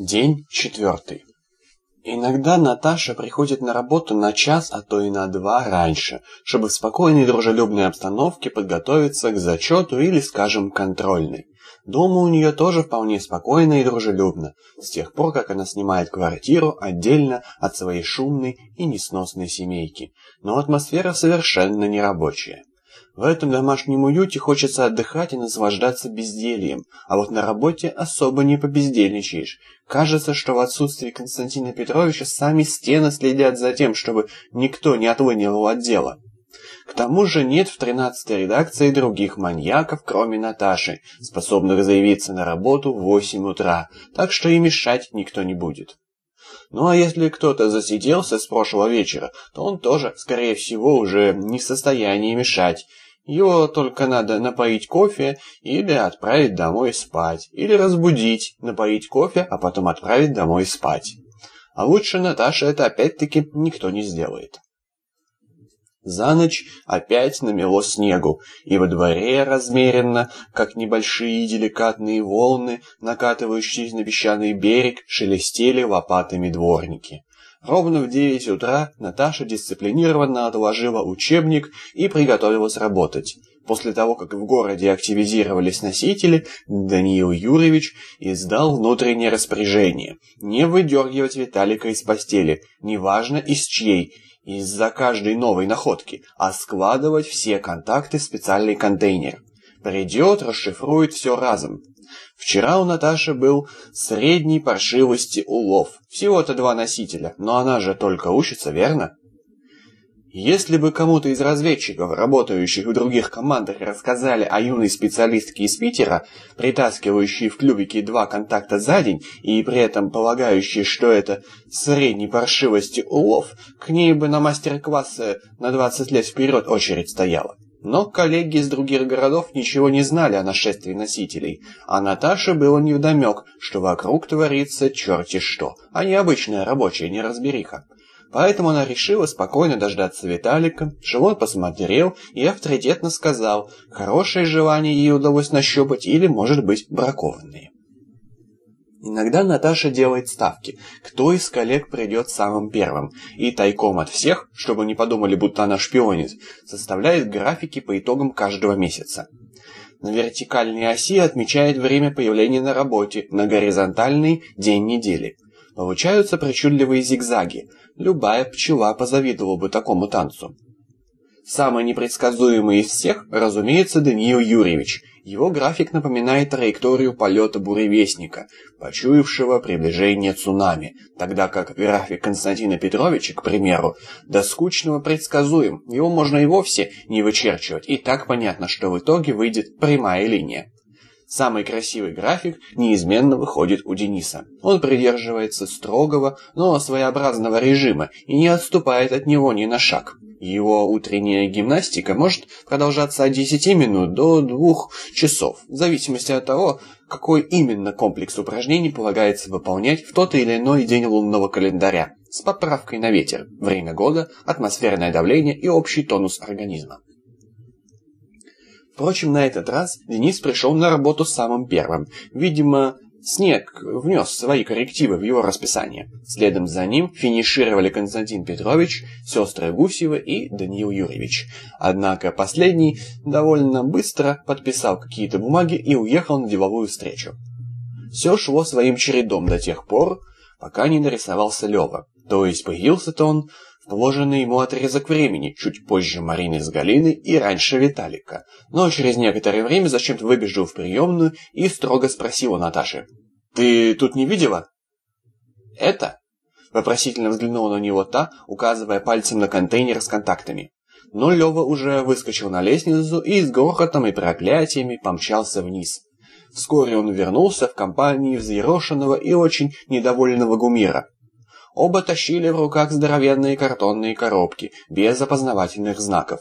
День четвертый. Иногда Наташа приходит на работу на час, а то и на два раньше, чтобы в спокойной и дружелюбной обстановке подготовиться к зачету или, скажем, контрольной. Дома у нее тоже вполне спокойно и дружелюбно, с тех пор, как она снимает квартиру отдельно от своей шумной и несносной семейки. Но атмосфера совершенно нерабочая. В этом домашнем уюте хочется отдыхать и наслаждаться бездельем, а вот на работе особо не побездельничаешь. Кажется, что в отсутствии Константина Петровича сами стены следят за тем, чтобы никто не отлынивал от дела. К тому же нет в тринадцатой редакции других маньяков, кроме Наташи, способных заявиться на работу в восемь утра, так что и мешать никто не будет. Ну а если кто-то засиделся с прошлого вечера, то он тоже, скорее всего, уже не в состоянии мешать. Его только надо напоить кофе или отправить домой спать, или разбудить, напоить кофе, а потом отправить домой спать. А лучше Наташа это опять-таки никто не сделает. За ночь опять намело снегу, и во дворе размеренно, как небольшие деликатные волны, накатывающиеся на песчаный берег, шелестели лопатами дворники. Ровно в девять утра Наташа дисциплинированно отложила учебник и приготовилась работать. После того, как в городе активизировались носители, Даниил Юрьевич издал внутреннее распоряжение не выдергивать Виталика из постели, неважно из чьей, из-за каждой новой находки, а складывать все контакты в специальный контейнер. Придет, расшифрует все разом. Вчера у Наташи был средней паршивости улов. Всего-то два носителя, но она же только учится, верно? Если бы кому-то из разведчиков, работающих в других командах, рассказали о юной специалистке из Питера, притаскивающей в клювике два контакта за день и при этом полагающей, что это средней паршивости улов, к ней бы на мастер-классы на 20 лет вперед очередь стояла. Но коллеги из других городов ничего не знали о нашествии носителей, а Наташе было невдомек, что вокруг творится черти что, а не обычная рабочая неразбериха. Поэтому она решила спокойно дождаться Виталика, чего он посмотрел и авторитетно сказал, хорошее желание ей удалось нащупать или, может быть, бракованные. Иногда Наташа делает ставки, кто из коллег придет самым первым, и тайком от всех, чтобы не подумали, будто она шпионит, составляет графики по итогам каждого месяца. На вертикальной оси отмечает время появления на работе, на горизонтальной – день недели. Получаются причудливые зигзаги, Любая пчела позавидовала бы такому танцу. Самый непредсказуемый из всех, разумеется, Даниил Юрьевич. Его график напоминает траекторию полета буревестника, почуявшего приближение цунами, тогда как график Константина Петровича, к примеру, до скучного предсказуем, его можно и вовсе не вычерчивать, и так понятно, что в итоге выйдет прямая линия. Самый красивый график неизменно выходит у Дениса. Он придерживается строгого, но своеобразного режима и не отступает от него ни на шаг. Его утренняя гимнастика может продолжаться от 10 минут до 2 часов, в зависимости от того, какой именно комплекс упражнений полагается выполнять в тот или иной день лунного календаря, с поправкой на ветер, время года, атмосферное давление и общий тонус организма. Впрочем, на этот раз Денис пришел на работу самым первым. Видимо, снег внес свои коррективы в его расписание. Следом за ним финишировали Константин Петрович, сестры Гусева и Даниил Юрьевич. Однако последний довольно быстро подписал какие-то бумаги и уехал на деловую встречу. Все шло своим чередом до тех пор, пока не нарисовался Лева. То есть появился-то он положенный ему отрезок времени, чуть позже Марины с Галиной и раньше Виталика. Но через некоторое время зачем-то выбежал в приемную и строго спросил у Наташи. «Ты тут не видела?» «Это?» Вопросительно взглянула на него та, указывая пальцем на контейнер с контактами. Но Лева уже выскочил на лестницу и с грохотом и проклятиями помчался вниз. Вскоре он вернулся в компании взъерошенного и очень недовольного Гумира. Оба тащили в руках здоровенные картонные коробки, без опознавательных знаков.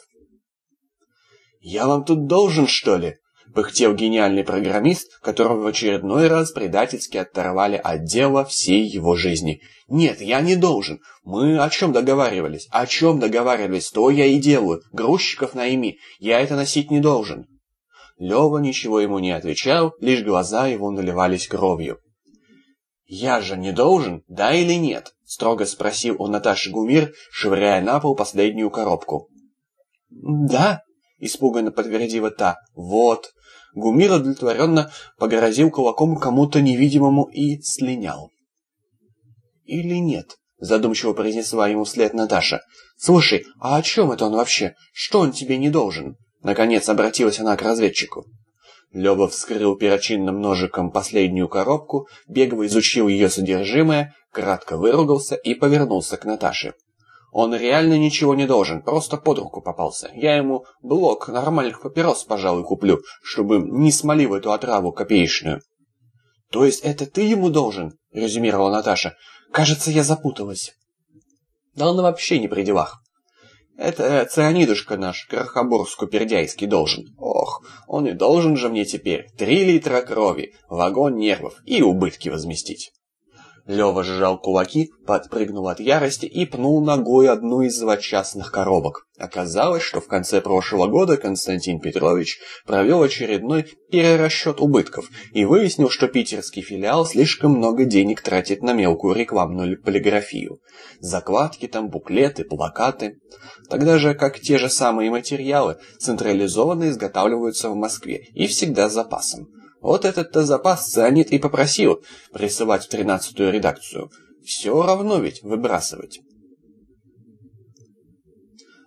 «Я вам тут должен, что ли?» — пыхтел гениальный программист, которого в очередной раз предательски оторвали от дела всей его жизни. «Нет, я не должен. Мы о чем договаривались? О чем договаривались? То я и делаю. Грузчиков найми. Я это носить не должен». Лева ничего ему не отвечал, лишь глаза его наливались кровью. «Я же не должен, да или нет?» — строго спросил у Наташи Гумир, швыряя на пол последнюю коробку. «Да», — испуганно подтвердила та. «Вот». Гумир удовлетворенно погрозил кулаком кому-то невидимому и слинял. «Или нет?» — задумчиво произнесла ему вслед Наташа. «Слушай, а о чем это он вообще? Что он тебе не должен?» Наконец обратилась она к разведчику. Лёва вскрыл перочинным ножиком последнюю коробку, бегло изучил ее содержимое, кратко выругался и повернулся к Наташе. Он реально ничего не должен, просто под руку попался. Я ему блок нормальных папирос, пожалуй, куплю, чтобы не смолил эту отраву копеечную. То есть это ты ему должен? резюмировала Наташа. Кажется, я запуталась. Да он вообще не при делах. Это цианидушка наш, Крахобор-Скупердяйский, должен. Ох, он и должен же мне теперь три литра крови, вагон нервов и убытки возместить. Лёва сжал кулаки, подпрыгнул от ярости и пнул ногой одну из злочастных коробок. Оказалось, что в конце прошлого года Константин Петрович провел очередной перерасчет убытков и выяснил, что питерский филиал слишком много денег тратит на мелкую рекламную полиграфию. Закладки там, буклеты, плакаты. Тогда же, как те же самые материалы, централизованно изготавливаются в Москве и всегда с запасом. Вот этот-то запас цианид и попросил присылать в тринадцатую редакцию. Все равно ведь выбрасывать.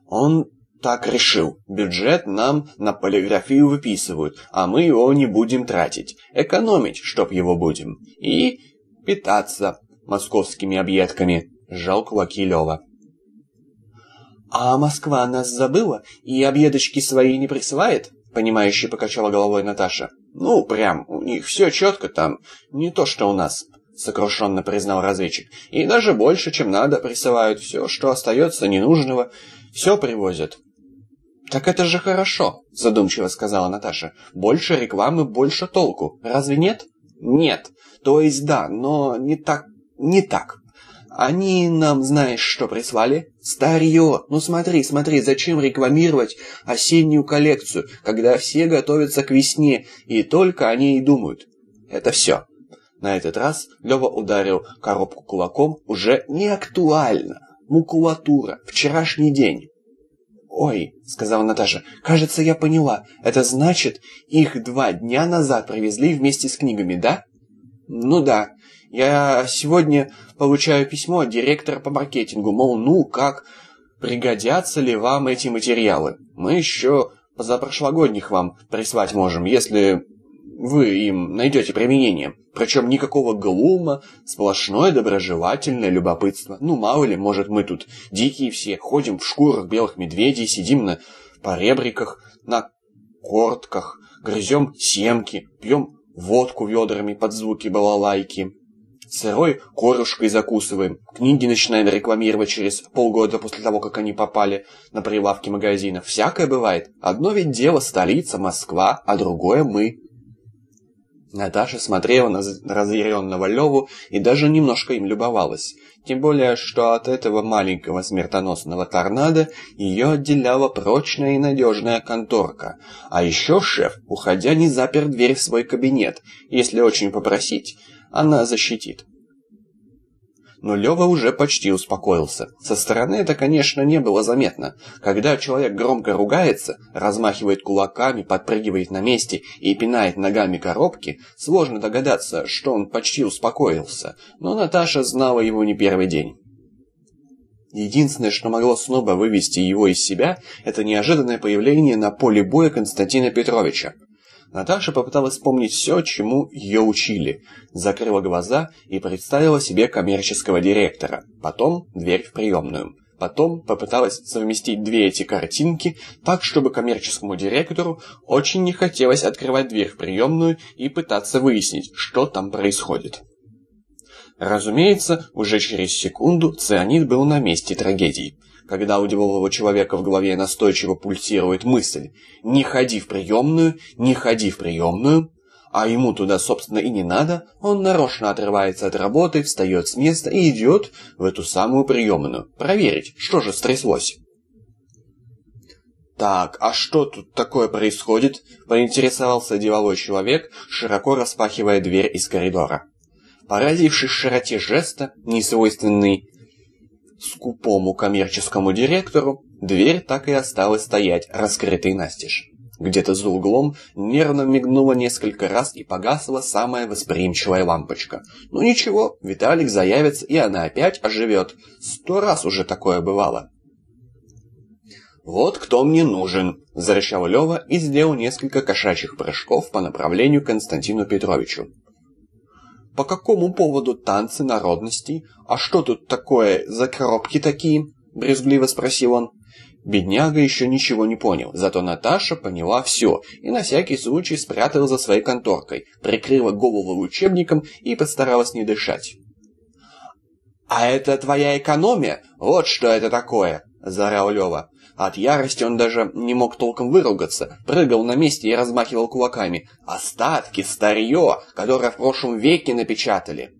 Он так решил. Бюджет нам на полиграфию выписывают, а мы его не будем тратить. Экономить, чтоб его будем. И питаться московскими объедками. Сжал кулаки Лева. «А Москва нас забыла и объедочки свои не присылает?» Понимающе покачала головой Наташа. «Ну, прям, у них все четко там, не то что у нас», — сокрушенно признал разведчик. «И даже больше, чем надо, присылают все, что остается ненужного, все привозят». «Так это же хорошо», — задумчиво сказала Наташа. «Больше рекламы, больше толку. Разве нет?» «Нет. То есть да, но не так... не так. Они нам, знаешь, что прислали? Старье. Ну смотри, смотри, зачем рекламировать осеннюю коллекцию, когда все готовятся к весне и только о ней и думают? Это все. На этот раз Лева ударил коробку кулаком уже не актуально. Макулатура. Вчерашний день. «Ой», — сказала Наташа, — «кажется, я поняла. Это значит, их два дня назад привезли вместе с книгами, да?» «Ну да. Я сегодня получаю письмо от директора по маркетингу, мол, ну как, пригодятся ли вам эти материалы. Мы еще позапрошлогодних вам прислать можем, если вы им найдете применение. Причем никакого глума, сплошное доброжелательное любопытство. Ну, мало ли, может, мы тут дикие все, ходим в шкурах белых медведей, сидим на поребриках, на кортках, грызем семки, пьем водку ведрами под звуки балалайки. Сырой корюшкой закусываем. Книги начинаем рекламировать через полгода после того, как они попали на прилавки магазинов. Всякое бывает. Одно ведь дело столица, Москва, а другое мы. Наташа смотрела на разъяренного Леву и даже немножко им любовалась. Тем более, что от этого маленького смертоносного торнадо ее отделяла прочная и надежная конторка. А еще шеф, уходя, не запер дверь в свой кабинет. Если очень попросить, она защитит. Но Лёва уже почти успокоился. Со стороны это, конечно, не было заметно. Когда человек громко ругается, размахивает кулаками, подпрыгивает на месте и пинает ногами коробки, сложно догадаться, что он почти успокоился. Но Наташа знала его не первый день. Единственное, что могло снова вывести его из себя, это неожиданное появление на поле боя Константина Петровича. Наташа попыталась вспомнить все, чему ее учили, закрыла глаза и представила себе коммерческого директора, потом дверь в приемную. Потом попыталась совместить две эти картинки так, чтобы коммерческому директору очень не хотелось открывать дверь в приемную и пытаться выяснить, что там происходит. Разумеется, уже через секунду цианид был на месте трагедии когда у делового человека в голове настойчиво пульсирует мысль «не ходи в приемную, не ходи в приемную», а ему туда, собственно, и не надо, он нарочно отрывается от работы, встает с места и идет в эту самую приемную, проверить, что же стряслось. «Так, а что тут такое происходит?» – поинтересовался деловой человек, широко распахивая дверь из коридора. Поразившись широте жеста, несвойственной скупому коммерческому директору, дверь так и осталась стоять, раскрытой настежь. Где-то за углом нервно мигнула несколько раз и погасла самая восприимчивая лампочка. Ну ничего, Виталик заявится, и она опять оживет. Сто раз уже такое бывало. «Вот кто мне нужен!» – зарычал Лева и сделал несколько кошачьих прыжков по направлению к Константину Петровичу. «По какому поводу танцы народностей? А что тут такое за коробки такие?» – брезгливо спросил он. Бедняга еще ничего не понял, зато Наташа поняла все и на всякий случай спрятала за своей конторкой, прикрыла голову учебником и постаралась не дышать. «А это твоя экономия? Вот что это такое!» – заорал Лева. От ярости он даже не мог толком выругаться, прыгал на месте и размахивал кулаками. «Остатки, старье, которое в прошлом веке напечатали!»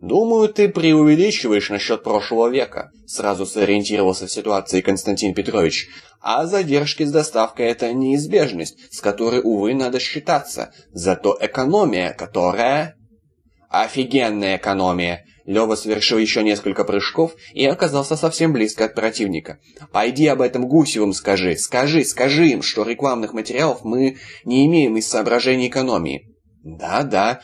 «Думаю, ты преувеличиваешь насчет прошлого века», — сразу сориентировался в ситуации Константин Петрович. «А задержки с доставкой — это неизбежность, с которой, увы, надо считаться. Зато экономия, которая...» «Офигенная экономия!» Лёва совершил еще несколько прыжков и оказался совсем близко от противника. «Пойди об этом Гусевым скажи, скажи, скажи им, что рекламных материалов мы не имеем из соображений экономии». «Да, да,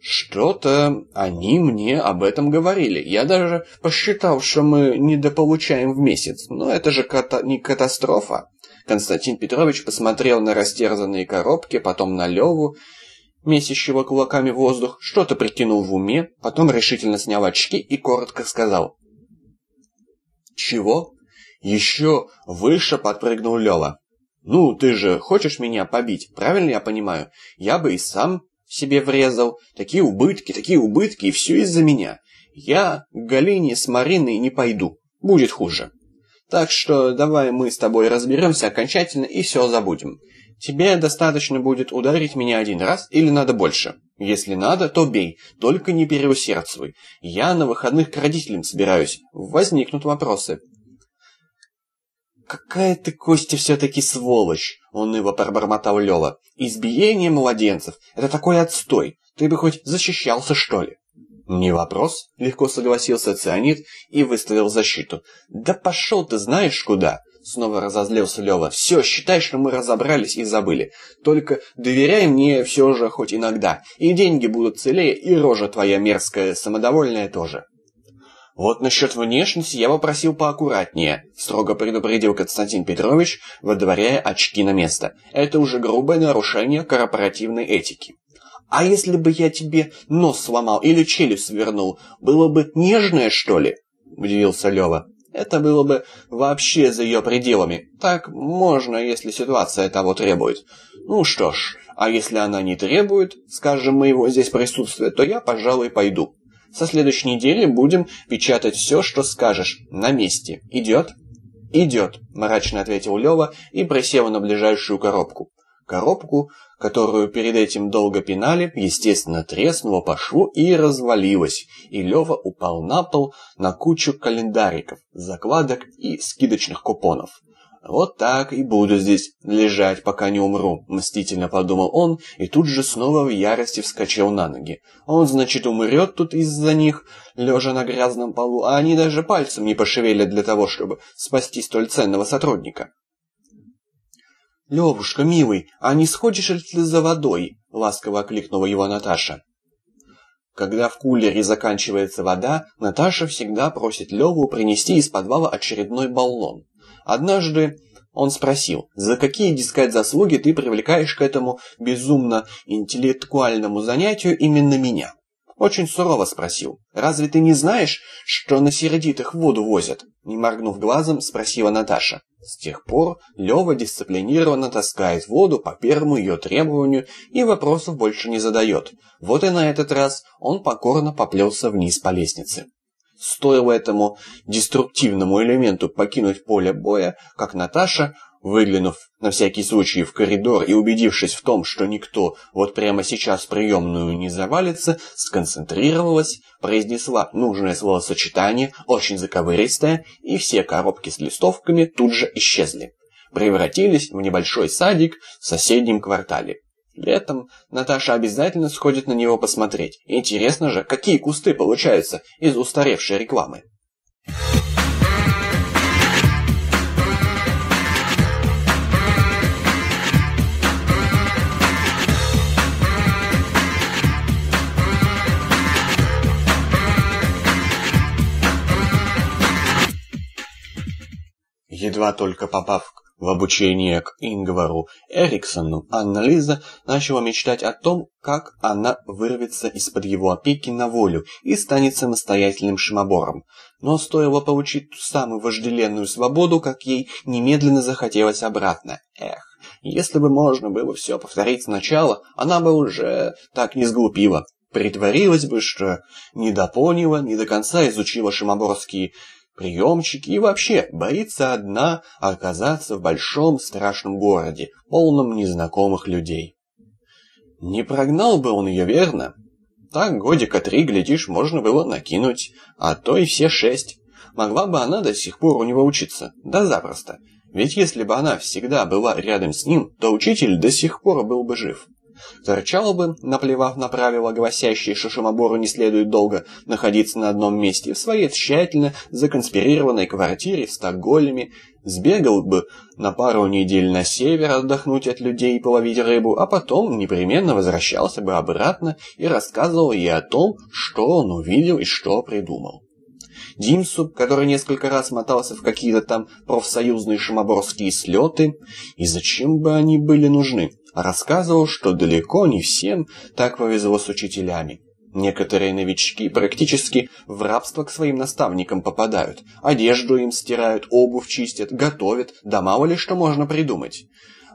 что-то они мне об этом говорили. Я даже посчитал, что мы недополучаем в месяц. Но это же ката не катастрофа. Константин Петрович посмотрел на растерзанные коробки, потом на Леву, месящего кулаками воздух, что-то прикинул в уме, потом решительно снял очки и коротко сказал. «Чего?» Еще выше подпрыгнул Лева. «Ну, ты же хочешь меня побить, правильно я понимаю? Я бы и сам себе врезал. Такие убытки, такие убытки, и все из-за меня. Я к Галине с Мариной не пойду. Будет хуже. Так что давай мы с тобой разберемся окончательно и все забудем. Тебе достаточно будет ударить меня один раз или надо больше? Если надо, то бей, только не переусердствуй. Я на выходных к родителям собираюсь. Возникнут вопросы. «Какая ты, Костя, все-таки сволочь!» — уныло пробормотал Лёва. «Избиение младенцев — это такой отстой! Ты бы хоть защищался, что ли?» «Не вопрос», — легко согласился Цианид и выставил защиту. «Да пошел ты знаешь куда!» Снова разозлился Лёва. «Все, считай, что мы разобрались и забыли. Только доверяй мне все же хоть иногда, и деньги будут целее, и рожа твоя мерзкая, самодовольная тоже». «Вот насчет внешности я попросил поаккуратнее», — строго предупредил Константин Петрович, выдворяя очки на место. «Это уже грубое нарушение корпоративной этики». «А если бы я тебе нос сломал или челюсть свернул, было бы нежное, что ли?» — удивился Лёва. «Это было бы вообще за ее пределами. Так можно, если ситуация того требует. Ну что ж, а если она не требует, скажем, моего здесь присутствия, то я, пожалуй, пойду». Со следующей недели будем печатать все, что скажешь, на месте. Идет?» «Идет», — мрачно ответил Лева и присел на ближайшую коробку. Коробку, которую перед этим долго пинали, естественно, треснула по шву и развалилась, и Лева упал на пол на кучу календариков, закладок и скидочных купонов. «Вот так и буду здесь лежать, пока не умру», — мстительно подумал он, и тут же снова в ярости вскочил на ноги. «Он, значит, умрет тут из-за них, лежа на грязном полу, а они даже пальцем не пошевелят для того, чтобы спасти столь ценного сотрудника». «Левушка, милый, а не сходишь ли ты за водой?» — ласково окликнула его Наташа. Когда в кулере заканчивается вода, Наташа всегда просит Леву принести из подвала очередной баллон. Однажды он спросил, за какие, дескать, заслуги ты привлекаешь к этому безумно интеллектуальному занятию именно меня? Очень сурово спросил. «Разве ты не знаешь, что на сердитых воду возят?» Не моргнув глазом, спросила Наташа. С тех пор Лева дисциплинированно таскает воду по первому ее требованию и вопросов больше не задает. Вот и на этот раз он покорно поплелся вниз по лестнице. Стоило этому деструктивному элементу покинуть поле боя, как Наташа, выглянув на всякий случай в коридор и убедившись в том, что никто вот прямо сейчас в приемную не завалится, сконцентрировалась, произнесла нужное словосочетание, очень заковыристое, и все коробки с листовками тут же исчезли. Превратились в небольшой садик в соседнем квартале. Летом Наташа обязательно сходит на него посмотреть. Интересно же, какие кусты получаются из устаревшей рекламы. Едва только попав в обучение к Ингвару Эриксону, Анна-Лиза начала мечтать о том, как она вырвется из-под его опеки на волю и станет самостоятельным шимобором. Но стоило получить ту самую вожделенную свободу, как ей немедленно захотелось обратно. Эх, если бы можно было все повторить сначала, она бы уже так не сглупила. Притворилась бы, что не допоняла, не до конца изучила шимоборские приемчики и вообще боится одна оказаться в большом страшном городе, полном незнакомых людей. Не прогнал бы он ее, верно? Так годика три, глядишь, можно было накинуть, а то и все шесть. Могла бы она до сих пор у него учиться, да запросто. Ведь если бы она всегда была рядом с ним, то учитель до сих пор был бы жив. Торчал бы, наплевав на правила, гласящие, что шумобору не следует долго находиться на одном месте, в своей тщательно законспирированной квартире в Стокгольме, сбегал бы на пару недель на север отдохнуть от людей и половить рыбу, а потом непременно возвращался бы обратно и рассказывал ей о том, что он увидел и что придумал. Димсу, который несколько раз мотался в какие-то там профсоюзные шимоборские слеты, и зачем бы они были нужны, рассказывал, что далеко не всем так повезло с учителями. Некоторые новички практически в рабство к своим наставникам попадают. Одежду им стирают, обувь чистят, готовят, да мало ли что можно придумать.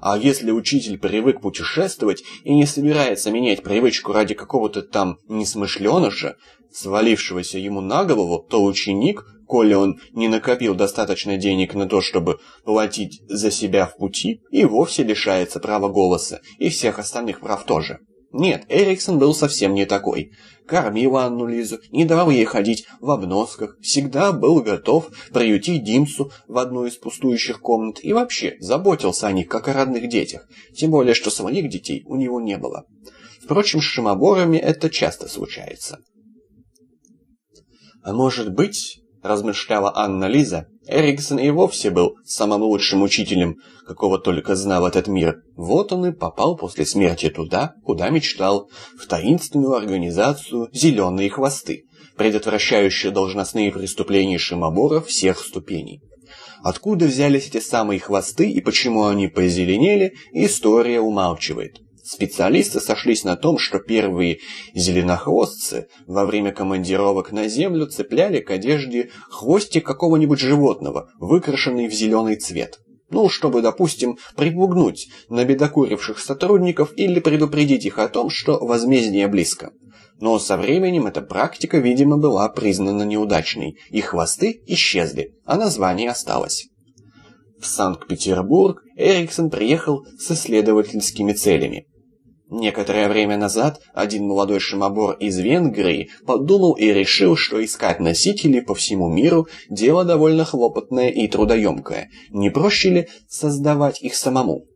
А если учитель привык путешествовать и не собирается менять привычку ради какого-то там несмышленыша, свалившегося ему на голову, то ученик, коли он не накопил достаточно денег на то, чтобы платить за себя в пути, и вовсе лишается права голоса, и всех остальных прав тоже. Нет, Эриксон был совсем не такой. Кормил Анну Лизу, не давал ей ходить в обносках, всегда был готов приютить Димсу в одну из пустующих комнат и вообще заботился о них, как о родных детях, тем более, что своих детей у него не было. Впрочем, с шимоборами это часто случается. А может быть, размышляла Анна Лиза, Эриксон и вовсе был самым лучшим учителем, какого только знал этот мир. Вот он и попал после смерти туда, куда мечтал, в таинственную организацию «Зеленые хвосты», предотвращающую должностные преступления шимобора всех ступеней. Откуда взялись эти самые хвосты и почему они позеленели, история умалчивает. Специалисты сошлись на том, что первые зеленохвостцы во время командировок на землю цепляли к одежде хвостик какого-нибудь животного, выкрашенный в зеленый цвет. Ну, чтобы, допустим, припугнуть набедокуривших сотрудников или предупредить их о том, что возмездие близко. Но со временем эта практика, видимо, была признана неудачной, и хвосты исчезли, а название осталось. В Санкт-Петербург Эриксон приехал с исследовательскими целями. Некоторое время назад один молодой шимобор из Венгрии подумал и решил, что искать носители по всему миру – дело довольно хлопотное и трудоемкое. Не проще ли создавать их самому?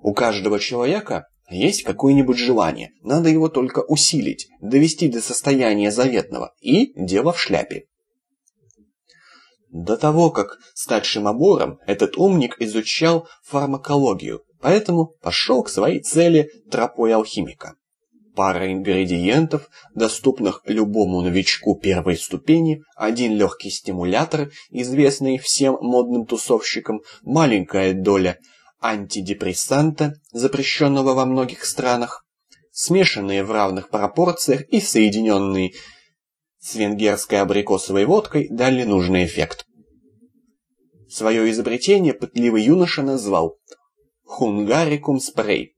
У каждого человека есть какое-нибудь желание, надо его только усилить, довести до состояния заветного, и дело в шляпе. До того, как стать шимобором, этот умник изучал фармакологию, Поэтому пошел к своей цели тропой алхимика. Пара ингредиентов, доступных любому новичку первой ступени, один легкий стимулятор, известный всем модным тусовщикам, маленькая доля антидепрессанта, запрещенного во многих странах, смешанные в равных пропорциях и соединенные с венгерской абрикосовой водкой дали нужный эффект. Свое изобретение пытливый юноша назвал Хунгарикум спрей.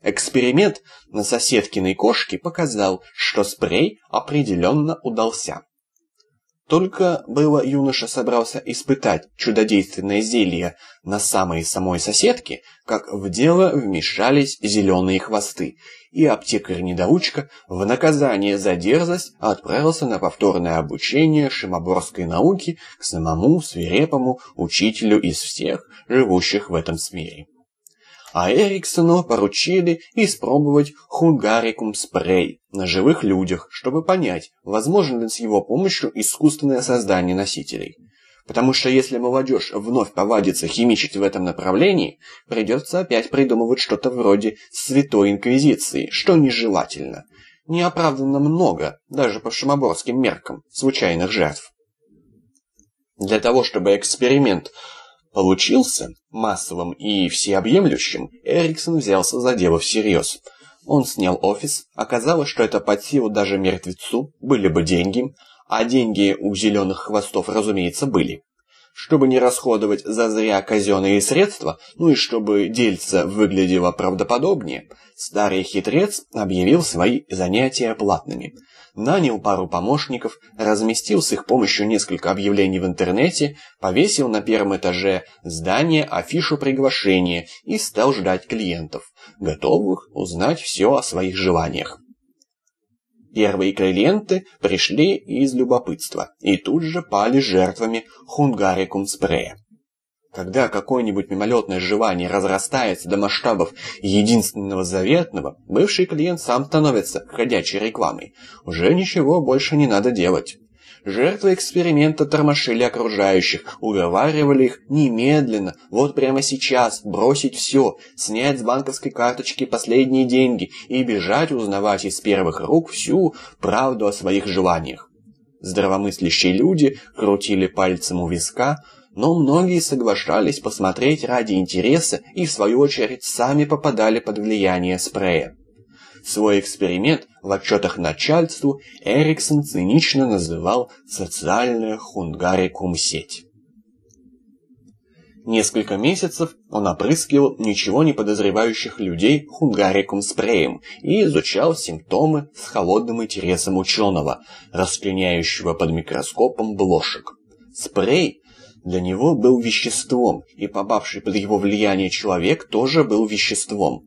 Эксперимент на соседкиной кошке показал, что спрей определенно удался. Только было юноша собрался испытать чудодейственное зелье на самой самой соседке, как в дело вмешались зеленые хвосты, и аптекарь-недоучка в наказание за дерзость отправился на повторное обучение шимоборской науки к самому свирепому учителю из всех, живущих в этом мире. а Эриксону поручили испробовать хунгарикум спрей на живых людях, чтобы понять, возможно ли с его помощью искусственное создание носителей. Потому что если молодежь вновь повадится химичить в этом направлении, придется опять придумывать что-то вроде Святой Инквизиции, что нежелательно. Неоправданно много, даже по шимоборским меркам, случайных жертв. Для того, чтобы эксперимент получился массовым и всеобъемлющим, Эриксон взялся за дело всерьез. Он снял офис, оказалось, что это под силу даже мертвецу, были бы деньги, а деньги у зеленых хвостов, разумеется, были. Чтобы не расходовать зазря казенные средства, ну и чтобы дельце выглядело правдоподобнее, старый хитрец объявил свои занятия платными – нанял пару помощников, разместил с их помощью несколько объявлений в интернете, повесил на первом этаже здания афишу приглашения и стал ждать клиентов, готовых узнать все о своих желаниях. Первые клиенты пришли из любопытства и тут же пали жертвами хунгарикум спрея. Когда какое-нибудь мимолетное желание разрастается до масштабов единственного заветного, бывший клиент сам становится ходячей рекламой. Уже ничего больше не надо делать. Жертвы эксперимента тормошили окружающих, уговаривали их немедленно, вот прямо сейчас, бросить все, снять с банковской карточки последние деньги и бежать узнавать из первых рук всю правду о своих желаниях. Здравомыслящие люди крутили пальцем у виска, но многие соглашались посмотреть ради интереса и, в свою очередь, сами попадали под влияние спрея. Свой эксперимент в отчетах начальству Эриксон цинично называл «социальная хунгарикум-сеть». Несколько месяцев он опрыскивал ничего не подозревающих людей хунгарикум спреем и изучал симптомы с холодным интересом ученого, расчленяющего под микроскопом блошек. Спрей для него был веществом, и попавший под его влияние человек тоже был веществом.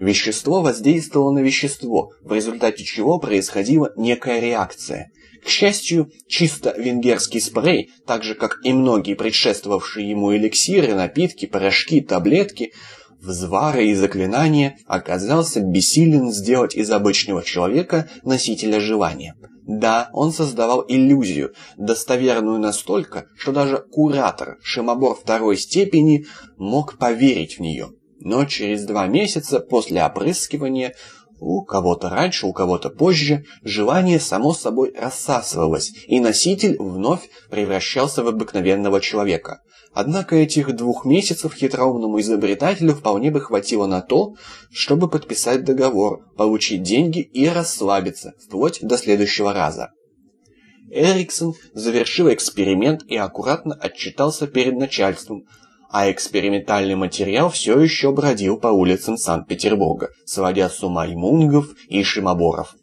Вещество воздействовало на вещество, в результате чего происходила некая реакция. К счастью, чисто венгерский спрей, так же как и многие предшествовавшие ему эликсиры, напитки, порошки, таблетки, взвары и заклинания, оказался бессилен сделать из обычного человека носителя желания. Да, он создавал иллюзию, достоверную настолько, что даже куратор, шимобор второй степени, мог поверить в нее. Но через два месяца после опрыскивания, у кого-то раньше, у кого-то позже, желание само собой рассасывалось, и носитель вновь превращался в обыкновенного человека – Однако этих двух месяцев хитроумному изобретателю вполне бы хватило на то, чтобы подписать договор, получить деньги и расслабиться, вплоть до следующего раза. Эриксон завершил эксперимент и аккуратно отчитался перед начальством, а экспериментальный материал все еще бродил по улицам Санкт-Петербурга, сводя с ума и мунгов, и шимоборов.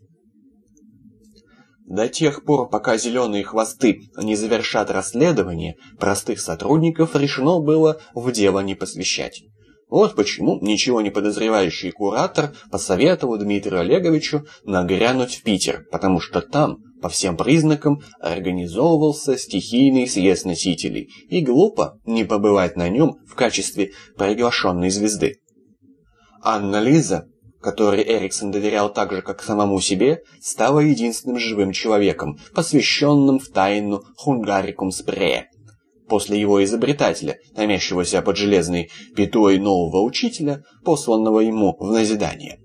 До тех пор, пока зеленые хвосты не завершат расследование, простых сотрудников решено было в дело не посвящать. Вот почему ничего не подозревающий куратор посоветовал Дмитрию Олеговичу нагрянуть в Питер, потому что там, по всем признакам, организовывался стихийный съезд носителей, и глупо не побывать на нем в качестве приглашенной звезды. Анна Лиза которой Эриксон доверял так же, как самому себе, стала единственным живым человеком, посвященным в тайну Хунгарикум Спрея. После его изобретателя, томящегося под железной пятой нового учителя, посланного ему в назидание.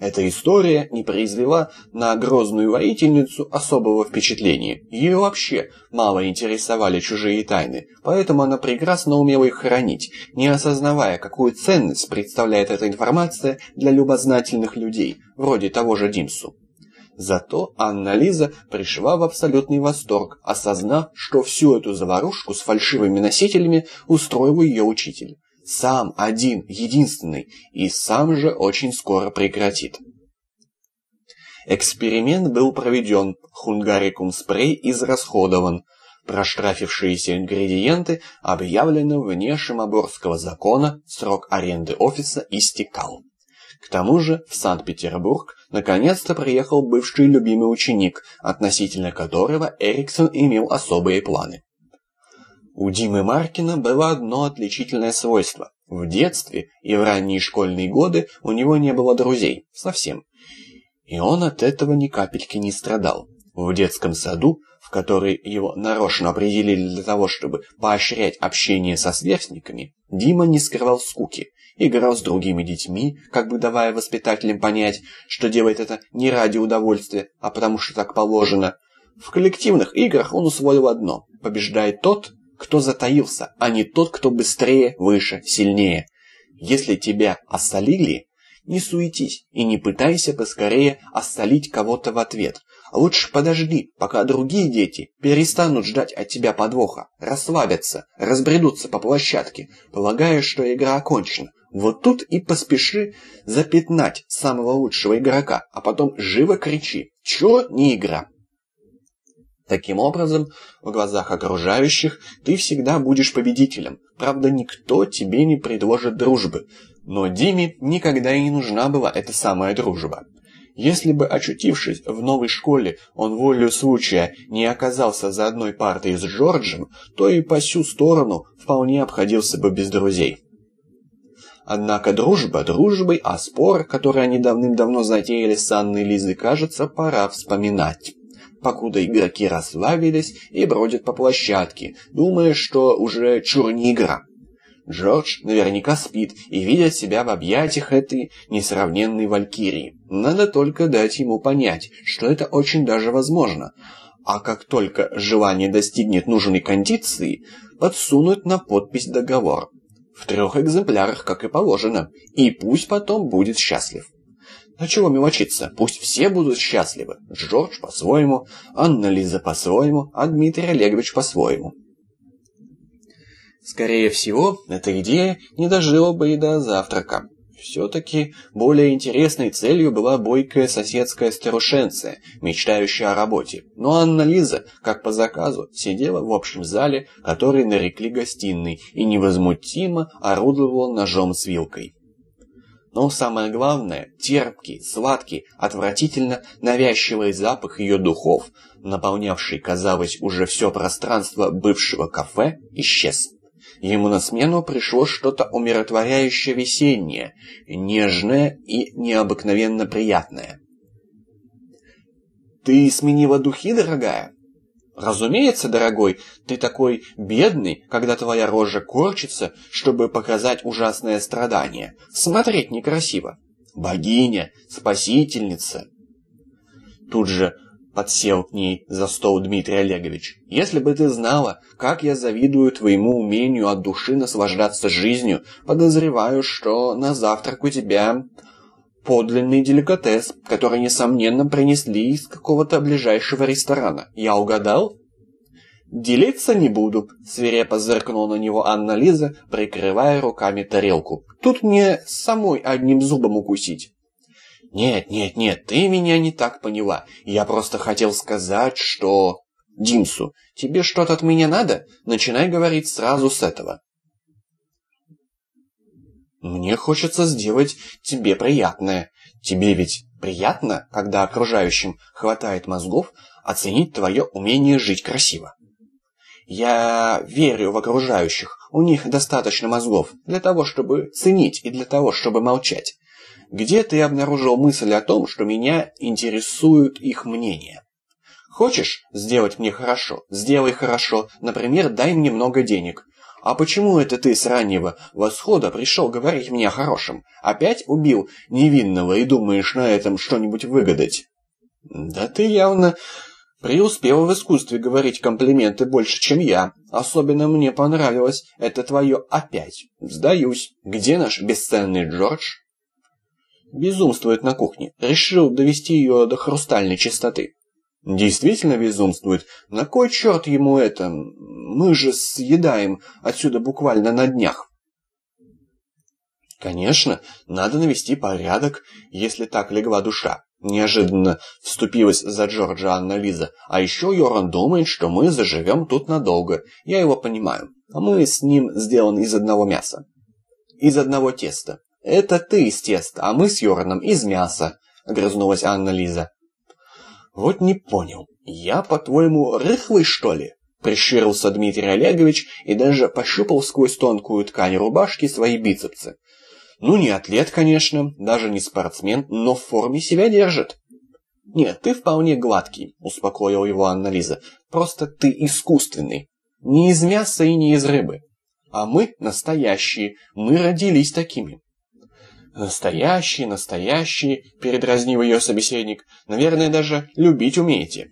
Эта история не произвела на грозную воительницу особого впечатления. Ее вообще мало интересовали чужие тайны, поэтому она прекрасно умела их хранить, не осознавая, какую ценность представляет эта информация для любознательных людей, вроде того же Димсу. Зато Анна-Лиза пришла в абсолютный восторг, осознав, что всю эту заварушку с фальшивыми носителями устроил ее учитель сам один, единственный, и сам же очень скоро прекратит. Эксперимент был проведен, хунгарикум спрей израсходован, проштрафившиеся ингредиенты объявлены вне Шимоборского закона, срок аренды офиса истекал. К тому же в Санкт-Петербург наконец-то приехал бывший любимый ученик, относительно которого Эриксон имел особые планы. У Димы Маркина было одно отличительное свойство. В детстве и в ранние школьные годы у него не было друзей. Совсем. И он от этого ни капельки не страдал. В детском саду, в который его нарочно определили для того, чтобы поощрять общение со сверстниками, Дима не скрывал скуки, играл с другими детьми, как бы давая воспитателям понять, что делает это не ради удовольствия, а потому что так положено. В коллективных играх он усвоил одно – побеждает тот, кто затаился, а не тот, кто быстрее, выше, сильнее. Если тебя осолили, не суетись и не пытайся поскорее осолить кого-то в ответ. Лучше подожди, пока другие дети перестанут ждать от тебя подвоха, расслабятся, разбредутся по площадке, полагая, что игра окончена. Вот тут и поспеши запятнать самого лучшего игрока, а потом живо кричи «Чё, не игра!» Таким образом, в глазах окружающих ты всегда будешь победителем. Правда, никто тебе не предложит дружбы. Но Диме никогда и не нужна была эта самая дружба. Если бы, очутившись в новой школе, он волею случая не оказался за одной партой с Джорджем, то и по сю сторону вполне обходился бы без друзей. Однако дружба дружбой, а спор, который они давным-давно затеяли с Анной Лизой, кажется, пора вспоминать покуда игроки расслабились и бродят по площадке, думая, что уже чур не игра. Джордж наверняка спит и видит себя в объятиях этой несравненной валькирии. Надо только дать ему понять, что это очень даже возможно. А как только желание достигнет нужной кондиции, подсунуть на подпись договор. В трех экземплярах, как и положено, и пусть потом будет счастлив. А чего мелочиться? Пусть все будут счастливы. Джордж по-своему, Анна-Лиза по-своему, а Дмитрий Олегович по-своему. Скорее всего, эта идея не дожила бы и до завтрака. Все-таки более интересной целью была бойкая соседская старушенция, мечтающая о работе. Но Анна-Лиза, как по заказу, сидела в общем зале, который нарекли гостиной, и невозмутимо орудовала ножом с вилкой. Но самое главное, терпкий, сладкий, отвратительно навязчивый запах ее духов, наполнявший, казалось, уже все пространство бывшего кафе, исчез. Ему на смену пришло что-то умиротворяющее весеннее, нежное и необыкновенно приятное. «Ты сменила духи, дорогая?» Разумеется, дорогой, ты такой бедный, когда твоя рожа корчится, чтобы показать ужасное страдание. Смотреть некрасиво. Богиня, спасительница. Тут же подсел к ней за стол Дмитрий Олегович. Если бы ты знала, как я завидую твоему умению от души наслаждаться жизнью, подозреваю, что на завтрак у тебя Подлинный деликатес, который, несомненно, принесли из какого-то ближайшего ресторана. Я угадал? «Делиться не буду», — свирепо зыркнула на него Анна-Лиза, прикрывая руками тарелку. «Тут мне самой одним зубом укусить». «Нет, нет, нет, ты меня не так поняла. Я просто хотел сказать, что...» «Димсу, тебе что-то от меня надо? Начинай говорить сразу с этого». Мне хочется сделать тебе приятное. Тебе ведь приятно, когда окружающим хватает мозгов оценить твое умение жить красиво. Я верю в окружающих. У них достаточно мозгов для того, чтобы ценить и для того, чтобы молчать. Где ты обнаружил мысль о том, что меня интересует их мнение? Хочешь сделать мне хорошо? Сделай хорошо. Например, дай мне много денег. «А почему это ты с раннего восхода пришел говорить мне о хорошем? Опять убил невинного и думаешь на этом что-нибудь выгадать?» «Да ты явно преуспел в искусстве говорить комплименты больше, чем я. Особенно мне понравилось это твое «опять». Сдаюсь. Где наш бесценный Джордж?» Безумствует на кухне. Решил довести ее до хрустальной чистоты. Действительно безумствует. На кой черт ему это? Мы же съедаем отсюда буквально на днях. Конечно, надо навести порядок, если так легла душа. Неожиданно вступилась за Джорджа Анна Лиза. А еще Йоран думает, что мы заживем тут надолго. Я его понимаю. А мы с ним сделаны из одного мяса. Из одного теста. Это ты из теста, а мы с Йораном из мяса, огрызнулась Анна Лиза. Вот не понял. Я, по-твоему, рыхлый, что ли? Прищурился Дмитрий Олегович и даже пощупал сквозь тонкую ткань рубашки свои бицепсы. Ну, не атлет, конечно, даже не спортсмен, но в форме себя держит. «Нет, ты вполне гладкий», — успокоила его Анна-Лиза. «Просто ты искусственный. Не из мяса и не из рыбы. А мы настоящие, мы родились такими». «Настоящие, настоящие», — передразнил ее собеседник. «Наверное, даже любить умеете».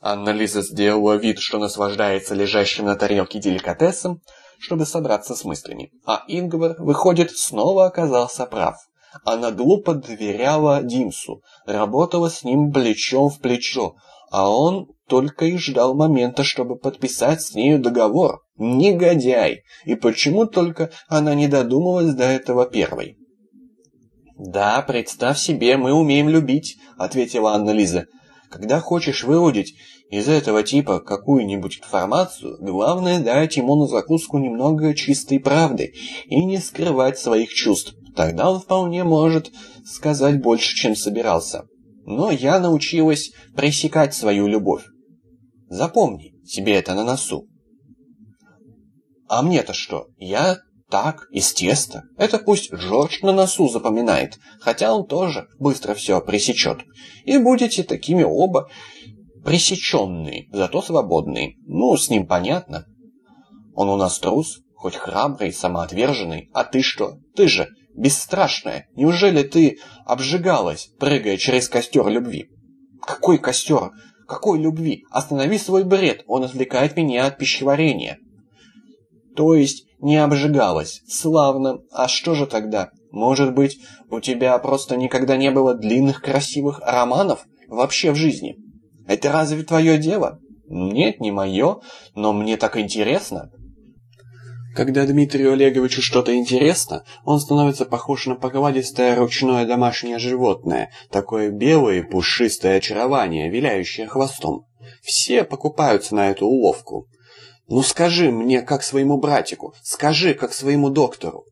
Анна-Лиза сделала вид, что наслаждается лежащим на тарелке деликатесом, чтобы собраться с мыслями. А Ингвар, выходит, снова оказался прав. Она глупо доверяла Димсу, работала с ним плечом в плечо, а он только и ждал момента, чтобы подписать с нею договор. Негодяй! И почему только она не додумалась до этого первой? «Да, представь себе, мы умеем любить», — ответила Анна-Лиза. «Когда хочешь выудить из этого типа какую-нибудь информацию, главное дать ему на закуску немного чистой правды и не скрывать своих чувств. Тогда он вполне может сказать больше, чем собирался. Но я научилась пресекать свою любовь. Запомни себе это на носу. А мне-то что? Я так, из теста. Это пусть Джордж на носу запоминает, хотя он тоже быстро все пресечет. И будете такими оба Пресеченный, зато свободный. Ну, с ним понятно. Он у нас трус, хоть храбрый, самоотверженный. А ты что? Ты же бесстрашная. Неужели ты обжигалась, прыгая через костер любви? Какой костер? Какой любви? Останови свой бред, он отвлекает меня от пищеварения. То есть не обжигалась. Славно. А что же тогда? Может быть, у тебя просто никогда не было длинных красивых романов вообще в жизни? Это разве твое дело? Нет, не мое, но мне так интересно. Когда Дмитрию Олеговичу что-то интересно, он становится похож на покладистое ручное домашнее животное, такое белое пушистое очарование, виляющее хвостом. Все покупаются на эту уловку. Ну скажи мне, как своему братику, скажи, как своему доктору.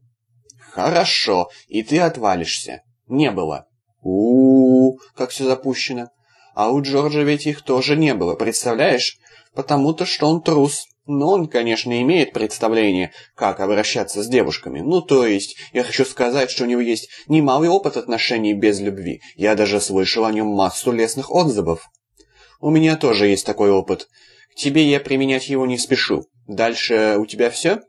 Хорошо, и ты отвалишься. Не было. У, -у, -у как все запущено. А у Джорджа ведь их тоже не было, представляешь? Потому-то, что он трус. Но он, конечно, имеет представление, как обращаться с девушками. Ну, то есть, я хочу сказать, что у него есть немалый опыт отношений без любви. Я даже слышал о нем массу лестных отзывов. У меня тоже есть такой опыт. Тебе я применять его не спешу. Дальше у тебя все?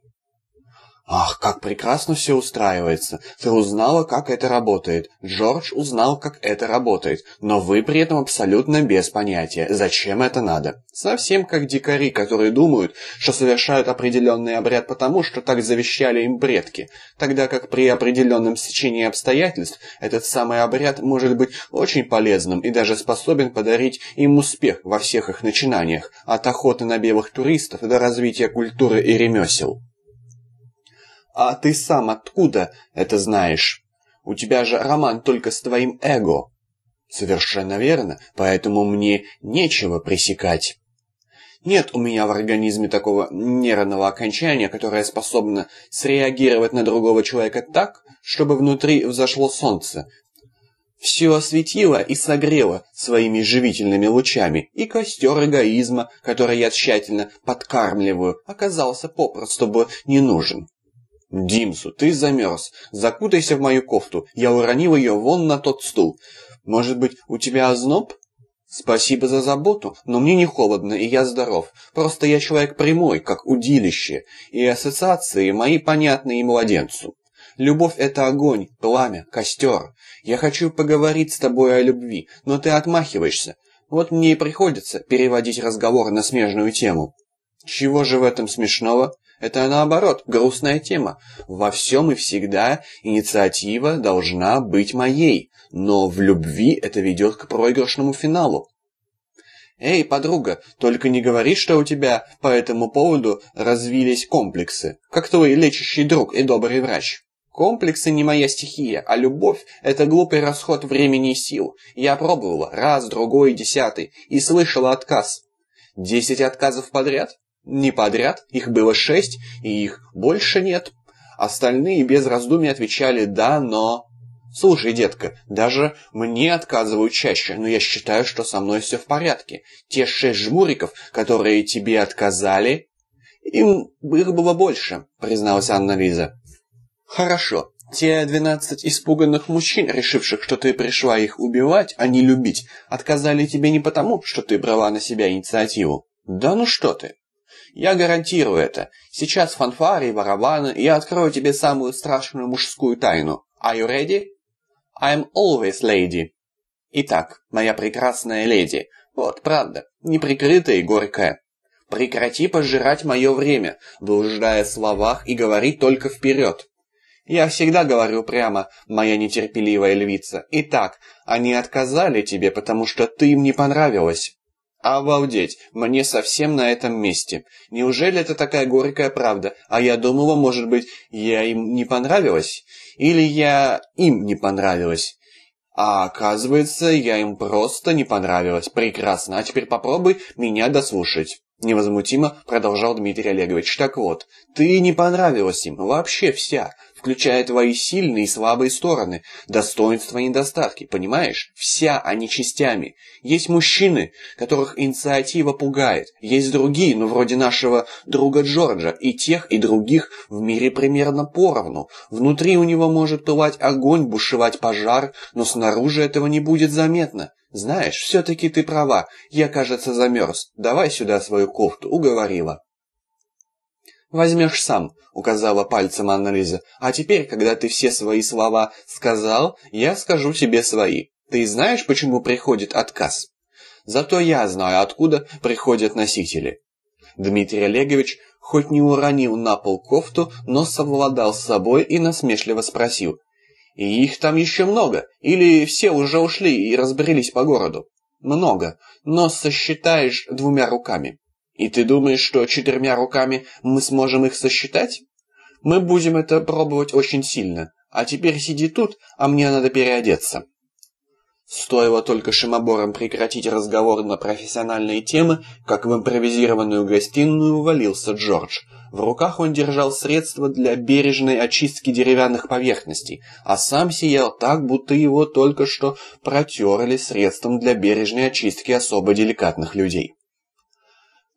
Ах, как прекрасно все устраивается. Ты узнала, как это работает. Джордж узнал, как это работает. Но вы при этом абсолютно без понятия, зачем это надо. Совсем как дикари, которые думают, что совершают определенный обряд потому, что так завещали им предки. Тогда как при определенном сечении обстоятельств этот самый обряд может быть очень полезным и даже способен подарить им успех во всех их начинаниях, от охоты на белых туристов до развития культуры и ремесел. А ты сам откуда это знаешь? У тебя же роман только с твоим эго. Совершенно верно, поэтому мне нечего пресекать. Нет у меня в организме такого нервного окончания, которое способно среагировать на другого человека так, чтобы внутри взошло солнце. Все осветило и согрело своими живительными лучами, и костер эгоизма, который я тщательно подкармливаю, оказался попросту бы не нужен. «Димсу, ты замерз. Закутайся в мою кофту. Я уронил ее вон на тот стул. Может быть, у тебя озноб?» «Спасибо за заботу, но мне не холодно, и я здоров. Просто я человек прямой, как удилище, и ассоциации мои понятны и младенцу. Любовь — это огонь, пламя, костер. Я хочу поговорить с тобой о любви, но ты отмахиваешься. Вот мне и приходится переводить разговор на смежную тему». «Чего же в этом смешного?» Это наоборот, грустная тема. Во всем и всегда инициатива должна быть моей, но в любви это ведет к проигрышному финалу. Эй, подруга, только не говори, что у тебя по этому поводу развились комплексы, как твой лечащий друг и добрый врач. Комплексы не моя стихия, а любовь – это глупый расход времени и сил. Я пробовала раз, другой, десятый и слышала отказ. Десять отказов подряд? Не подряд, их было шесть, и их больше нет. Остальные без раздумий отвечали «да, но...» Слушай, детка, даже мне отказывают чаще, но я считаю, что со мной все в порядке. Те шесть жмуриков, которые тебе отказали, им их было больше, призналась Анна-Лиза. Хорошо. Те двенадцать испуганных мужчин, решивших, что ты пришла их убивать, а не любить, отказали тебе не потому, что ты брала на себя инициативу. Да ну что ты. Я гарантирую это. Сейчас фанфары и барабаны, и я открою тебе самую страшную мужскую тайну. Are you ready? I'm always lady. Итак, моя прекрасная леди, вот правда, неприкрытая и горькая. Прекрати пожирать мое время, блуждая в словах и говори только вперед. Я всегда говорю прямо, моя нетерпеливая львица. Итак, они отказали тебе, потому что ты им не понравилась. Обалдеть, мне совсем на этом месте. Неужели это такая горькая правда? А я думала, может быть, я им не понравилась? Или я им не понравилась? А оказывается, я им просто не понравилась. Прекрасно, а теперь попробуй меня дослушать. Невозмутимо продолжал Дмитрий Олегович. Так вот, ты не понравилась им, вообще вся включая твои сильные и слабые стороны, достоинства и недостатки, понимаешь? Вся, не частями. Есть мужчины, которых инициатива пугает, есть другие, ну вроде нашего друга Джорджа, и тех, и других в мире примерно поровну. Внутри у него может пылать огонь, бушевать пожар, но снаружи этого не будет заметно. Знаешь, все-таки ты права, я, кажется, замерз. Давай сюда свою кофту, уговорила. «Возьмешь сам», — указала пальцем Анна-Лиза. «А теперь, когда ты все свои слова сказал, я скажу тебе свои. Ты знаешь, почему приходит отказ?» «Зато я знаю, откуда приходят носители». Дмитрий Олегович хоть не уронил на пол кофту, но совладал с собой и насмешливо спросил. «И их там еще много? Или все уже ушли и разбрелись по городу?» «Много, но сосчитаешь двумя руками». И ты думаешь, что четырьмя руками мы сможем их сосчитать? Мы будем это пробовать очень сильно. А теперь сиди тут, а мне надо переодеться. Стоило только шимоборам прекратить разговор на профессиональные темы, как в импровизированную гостиную увалился Джордж. В руках он держал средства для бережной очистки деревянных поверхностей, а сам сиял так, будто его только что протерли средством для бережной очистки особо деликатных людей.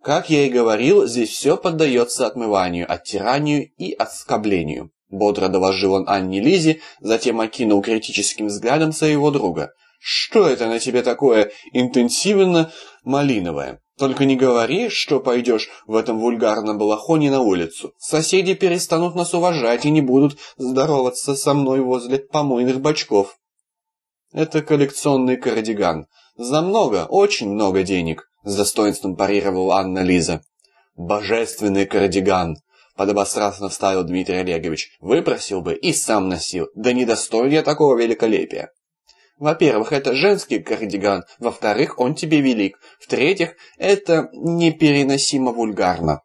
Как я и говорил, здесь все поддается отмыванию, оттиранию и отскоблению. Бодро доложил он Анне Лизе, затем окинул критическим взглядом своего друга. «Что это на тебе такое интенсивно малиновое? Только не говори, что пойдешь в этом вульгарном балахоне на улицу. Соседи перестанут нас уважать и не будут здороваться со мной возле помойных бачков». «Это коллекционный кардиган. За много, очень много денег». С достоинством парировала Анна Лиза. «Божественный кардиган!» Подобострастно вставил Дмитрий Олегович. «Выпросил бы и сам носил. Да не достоин я такого великолепия!» Во-первых, это женский кардиган. Во-вторых, он тебе велик. В-третьих, это непереносимо вульгарно.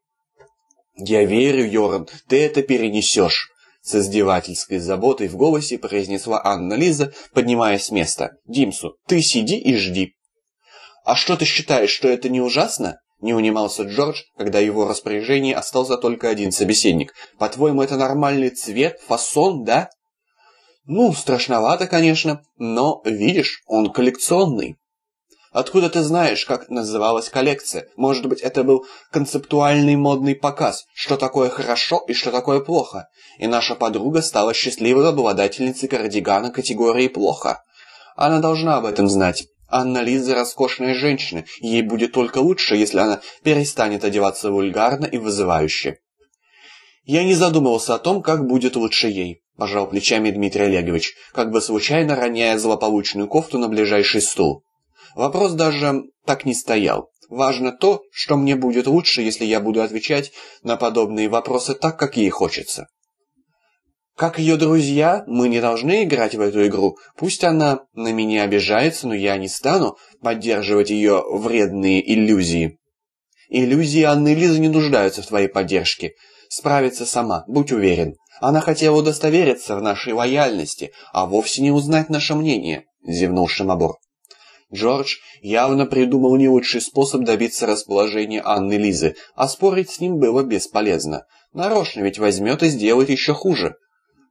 «Я верю, Йоран, ты это перенесешь!» С издевательской заботой в голосе произнесла Анна Лиза, поднимаясь с места. «Димсу, ты сиди и жди. «А что ты считаешь, что это не ужасно?» Не унимался Джордж, когда его распоряжении остался только один собеседник. «По-твоему, это нормальный цвет, фасон, да?» «Ну, страшновато, конечно, но, видишь, он коллекционный». «Откуда ты знаешь, как называлась коллекция? Может быть, это был концептуальный модный показ, что такое хорошо и что такое плохо, и наша подруга стала счастливой обладательницей кардигана категории «плохо». Она должна об этом знать. Анна Лиза роскошная женщина, и ей будет только лучше, если она перестанет одеваться вульгарно и вызывающе. Я не задумывался о том, как будет лучше ей, пожал плечами Дмитрий Олегович, как бы случайно роняя злополучную кофту на ближайший стул. Вопрос даже так не стоял. Важно то, что мне будет лучше, если я буду отвечать на подобные вопросы так, как ей хочется. Как ее друзья, мы не должны играть в эту игру. Пусть она на меня обижается, но я не стану поддерживать ее вредные иллюзии. Иллюзии Анны Лизы не нуждаются в твоей поддержке. Справится сама, будь уверен. Она хотела удостовериться в нашей лояльности, а вовсе не узнать наше мнение», — зевнул Шамобор. Джордж явно придумал не лучший способ добиться расположения Анны Лизы, а спорить с ним было бесполезно. Нарочно ведь возьмет и сделает еще хуже.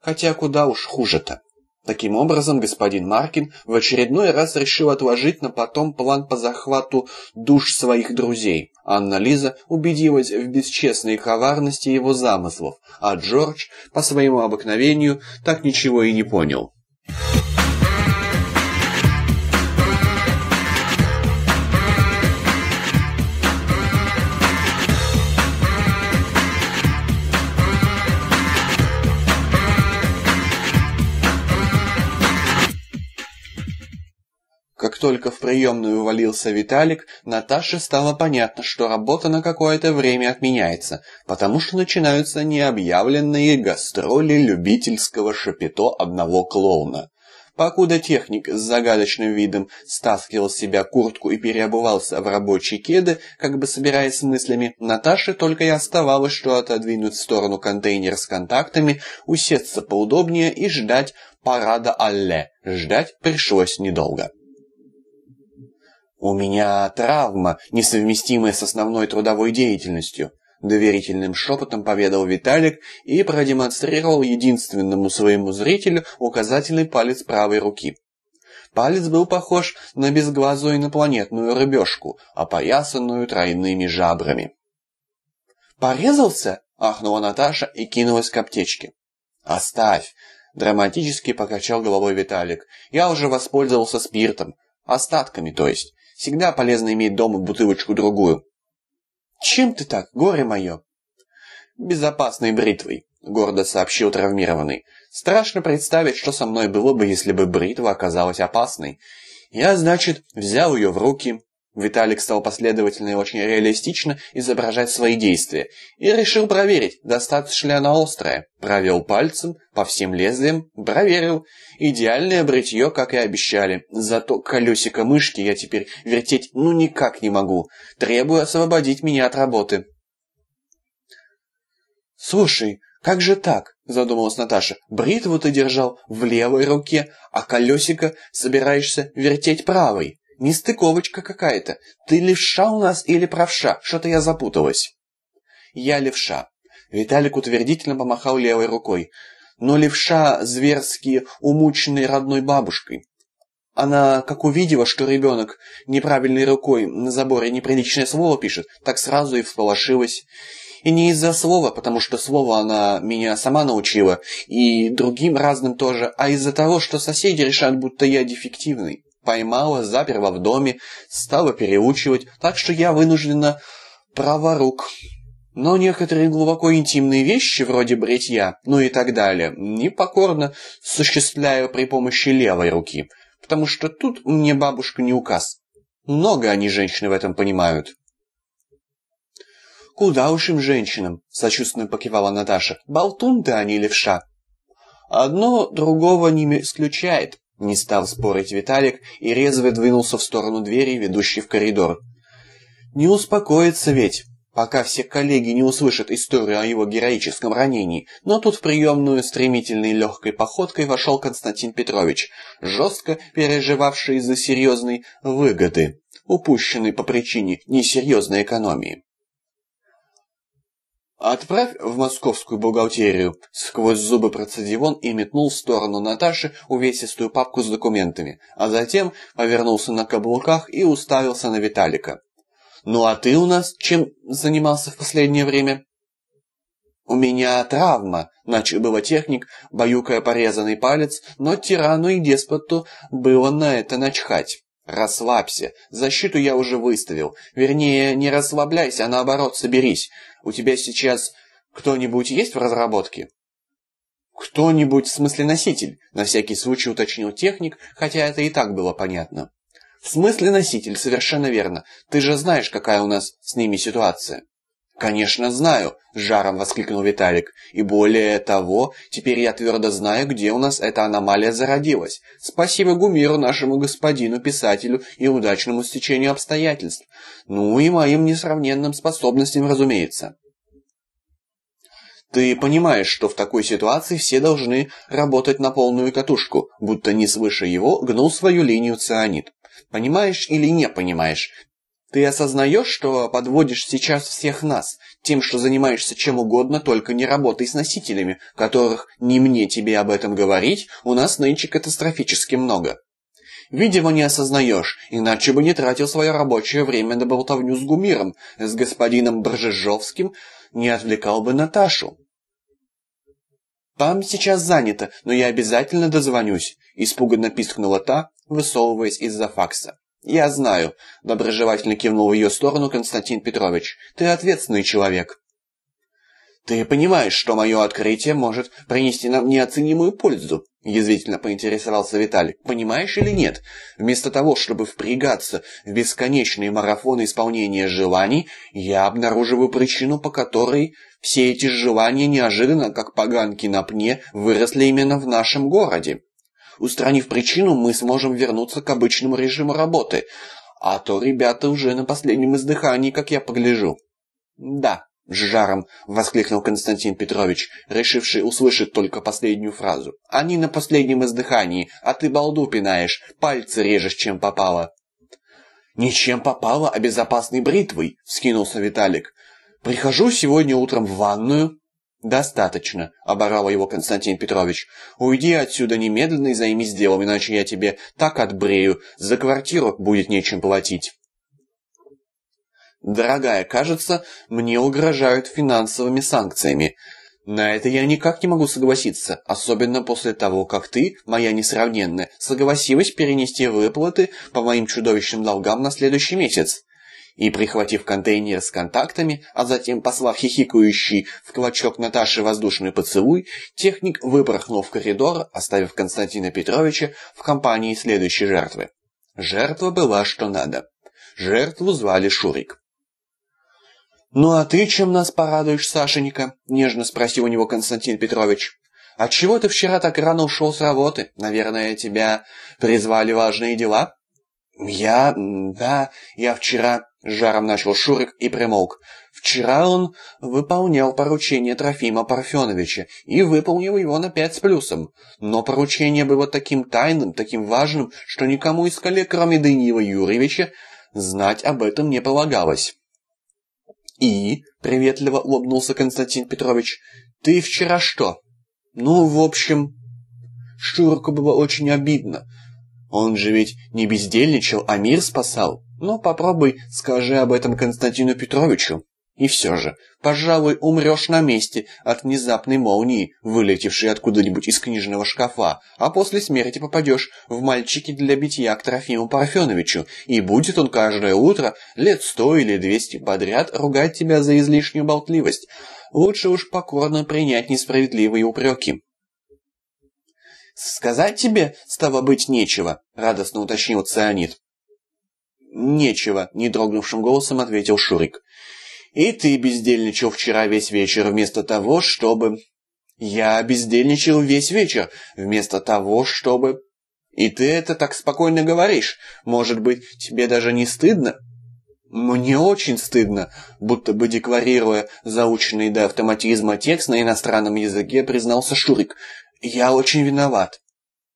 Хотя куда уж хуже-то. Таким образом, господин Маркин в очередной раз решил отложить на потом план по захвату душ своих друзей. Анна Лиза убедилась в бесчестной коварности его замыслов, а Джордж, по своему обыкновению, так ничего и не понял. Как только в приемную увалился Виталик, Наташе стало понятно, что работа на какое-то время отменяется, потому что начинаются необъявленные гастроли любительского шапито одного клоуна. Покуда техник с загадочным видом стаскивал с себя куртку и переобувался в рабочие кеды, как бы собираясь с мыслями, Наташе только и оставалось, что отодвинуть в сторону контейнер с контактами, усесться поудобнее и ждать парада Алле. Ждать пришлось недолго. «У меня травма, несовместимая с основной трудовой деятельностью», доверительным шепотом поведал Виталик и продемонстрировал единственному своему зрителю указательный палец правой руки. Палец был похож на безглазую инопланетную рыбешку, опоясанную тройными жабрами. «Порезался?» — ахнула Наташа и кинулась к аптечке. «Оставь!» — драматически покачал головой Виталик. «Я уже воспользовался спиртом. Остатками, то есть. Всегда полезно иметь дома бутылочку-другую. «Чем ты так, горе мое?» «Безопасной бритвой», — гордо сообщил травмированный. «Страшно представить, что со мной было бы, если бы бритва оказалась опасной. Я, значит, взял ее в руки, Виталик стал последовательно и очень реалистично изображать свои действия и решил проверить, достаточно ли она острая. Провел пальцем по всем лезвиям, проверил. Идеальное бритье, как и обещали. Зато колесико мышки я теперь вертеть ну никак не могу. Требую освободить меня от работы. «Слушай, как же так?» – задумалась Наташа. «Бритву ты держал в левой руке, а колесико собираешься вертеть правой». Нестыковочка какая-то. Ты левша у нас или правша? Что-то я запуталась. Я левша. Виталик утвердительно помахал левой рукой. Но левша зверски умученной родной бабушкой. Она, как увидела, что ребенок неправильной рукой на заборе неприличное слово пишет, так сразу и всполошилась. И не из-за слова, потому что слово она меня сама научила, и другим разным тоже, а из-за того, что соседи решат, будто я дефективный поймала, заперла в доме, стала переучивать, так что я вынуждена праворук. Но некоторые глубоко интимные вещи, вроде бритья, ну и так далее, непокорно осуществляю при помощи левой руки, потому что тут мне бабушка не указ. Много они, женщины, в этом понимают. «Куда уж им, женщинам?» — сочувственно покивала Наташа. «Болтун ты, а не левша». «Одно другого не исключает», не стал спорить Виталик и резво двинулся в сторону двери, ведущей в коридор. Не успокоится ведь, пока все коллеги не услышат историю о его героическом ранении. Но тут в приемную стремительной легкой походкой вошел Константин Петрович, жестко переживавший из-за серьезной выгоды, упущенной по причине несерьезной экономии. «Отправь в московскую бухгалтерию», — сквозь зубы процедил он и метнул в сторону Наташи увесистую папку с документами, а затем повернулся на каблуках и уставился на Виталика. «Ну а ты у нас чем занимался в последнее время?» «У меня травма», — начал было техник, баюкая порезанный палец, но тирану и деспоту было на это начхать. «Расслабься. Защиту я уже выставил. Вернее, не расслабляйся, а наоборот, соберись. У тебя сейчас кто-нибудь есть в разработке?» «Кто-нибудь, в смысле носитель?» — на всякий случай уточнил техник, хотя это и так было понятно. «В смысле носитель, совершенно верно. Ты же знаешь, какая у нас с ними ситуация». «Конечно знаю», — с жаром воскликнул Виталик. «И более того, теперь я твердо знаю, где у нас эта аномалия зародилась. Спасибо Гумиру, нашему господину, писателю и удачному стечению обстоятельств. Ну и моим несравненным способностям, разумеется». Ты понимаешь, что в такой ситуации все должны работать на полную катушку, будто не свыше его гнул свою линию цианид. Понимаешь или не понимаешь? Ты осознаешь, что подводишь сейчас всех нас, тем, что занимаешься чем угодно, только не работой с носителями, которых не мне тебе об этом говорить, у нас нынче катастрофически много. Видимо, не осознаешь, иначе бы не тратил свое рабочее время на болтовню с Гумиром, с господином Бржежовским, не отвлекал бы Наташу. «Там сейчас занято, но я обязательно дозвонюсь», — испуганно пискнула та, высовываясь из-за факса. «Я знаю», — доброжелательно кивнул в ее сторону Константин Петрович. «Ты ответственный человек». «Ты понимаешь, что мое открытие может принести нам неоценимую пользу?» – язвительно поинтересовался Виталик. «Понимаешь или нет? Вместо того, чтобы впрягаться в бесконечные марафоны исполнения желаний, я обнаруживаю причину, по которой все эти желания неожиданно, как поганки на пне, выросли именно в нашем городе. Устранив причину, мы сможем вернуться к обычному режиму работы, а то ребята уже на последнем издыхании, как я погляжу». «Да», с жаром воскликнул Константин Петрович, решивший услышать только последнюю фразу. «Они на последнем издыхании, а ты балду пинаешь, пальцы режешь, чем попало». «Ничем попало, а безопасной бритвой», — вскинулся Виталик. «Прихожу сегодня утром в ванную». «Достаточно», — оборал его Константин Петрович. «Уйди отсюда немедленно и займись делом, иначе я тебе так отбрею, за квартиру будет нечем платить». «Дорогая, кажется, мне угрожают финансовыми санкциями. На это я никак не могу согласиться, особенно после того, как ты, моя несравненная, согласилась перенести выплаты по моим чудовищным долгам на следующий месяц». И, прихватив контейнер с контактами, а затем послав хихикающий в клочок Наташи воздушный поцелуй, техник выпорхнул в коридор, оставив Константина Петровича в компании следующей жертвы. Жертва была что надо. Жертву звали Шурик. «Ну а ты чем нас порадуешь, Сашенька?» — нежно спросил у него Константин Петрович. «Отчего ты вчера так рано ушел с работы? Наверное, тебя призвали важные дела?» «Я... да, я вчера...» — жаром начал Шурик и примолк. «Вчера он выполнял поручение Трофима Парфеновича и выполнил его на пять с плюсом. Но поручение было таким тайным, таким важным, что никому из коллег, кроме Даниила Юрьевича, знать об этом не полагалось». «И?» — приветливо улыбнулся Константин Петрович. «Ты вчера что?» «Ну, в общем...» Шурку было очень обидно. Он же ведь не бездельничал, а мир спасал. Ну, попробуй скажи об этом Константину Петровичу. И все же, пожалуй, умрешь на месте от внезапной молнии, вылетевшей откуда-нибудь из книжного шкафа, а после смерти попадешь в мальчики для битья к Трофиму Парфеновичу, и будет он каждое утро лет сто или двести подряд ругать тебя за излишнюю болтливость. Лучше уж покорно принять несправедливые упреки. «Сказать тебе, стало быть, нечего», — радостно уточнил Цианид. «Нечего», — не дрогнувшим голосом ответил Шурик. И ты бездельничал вчера весь вечер вместо того, чтобы... Я бездельничал весь вечер вместо того, чтобы... И ты это так спокойно говоришь. Может быть, тебе даже не стыдно? Мне очень стыдно, будто бы декларируя заученный до автоматизма текст на иностранном языке, признался Шурик. Я очень виноват.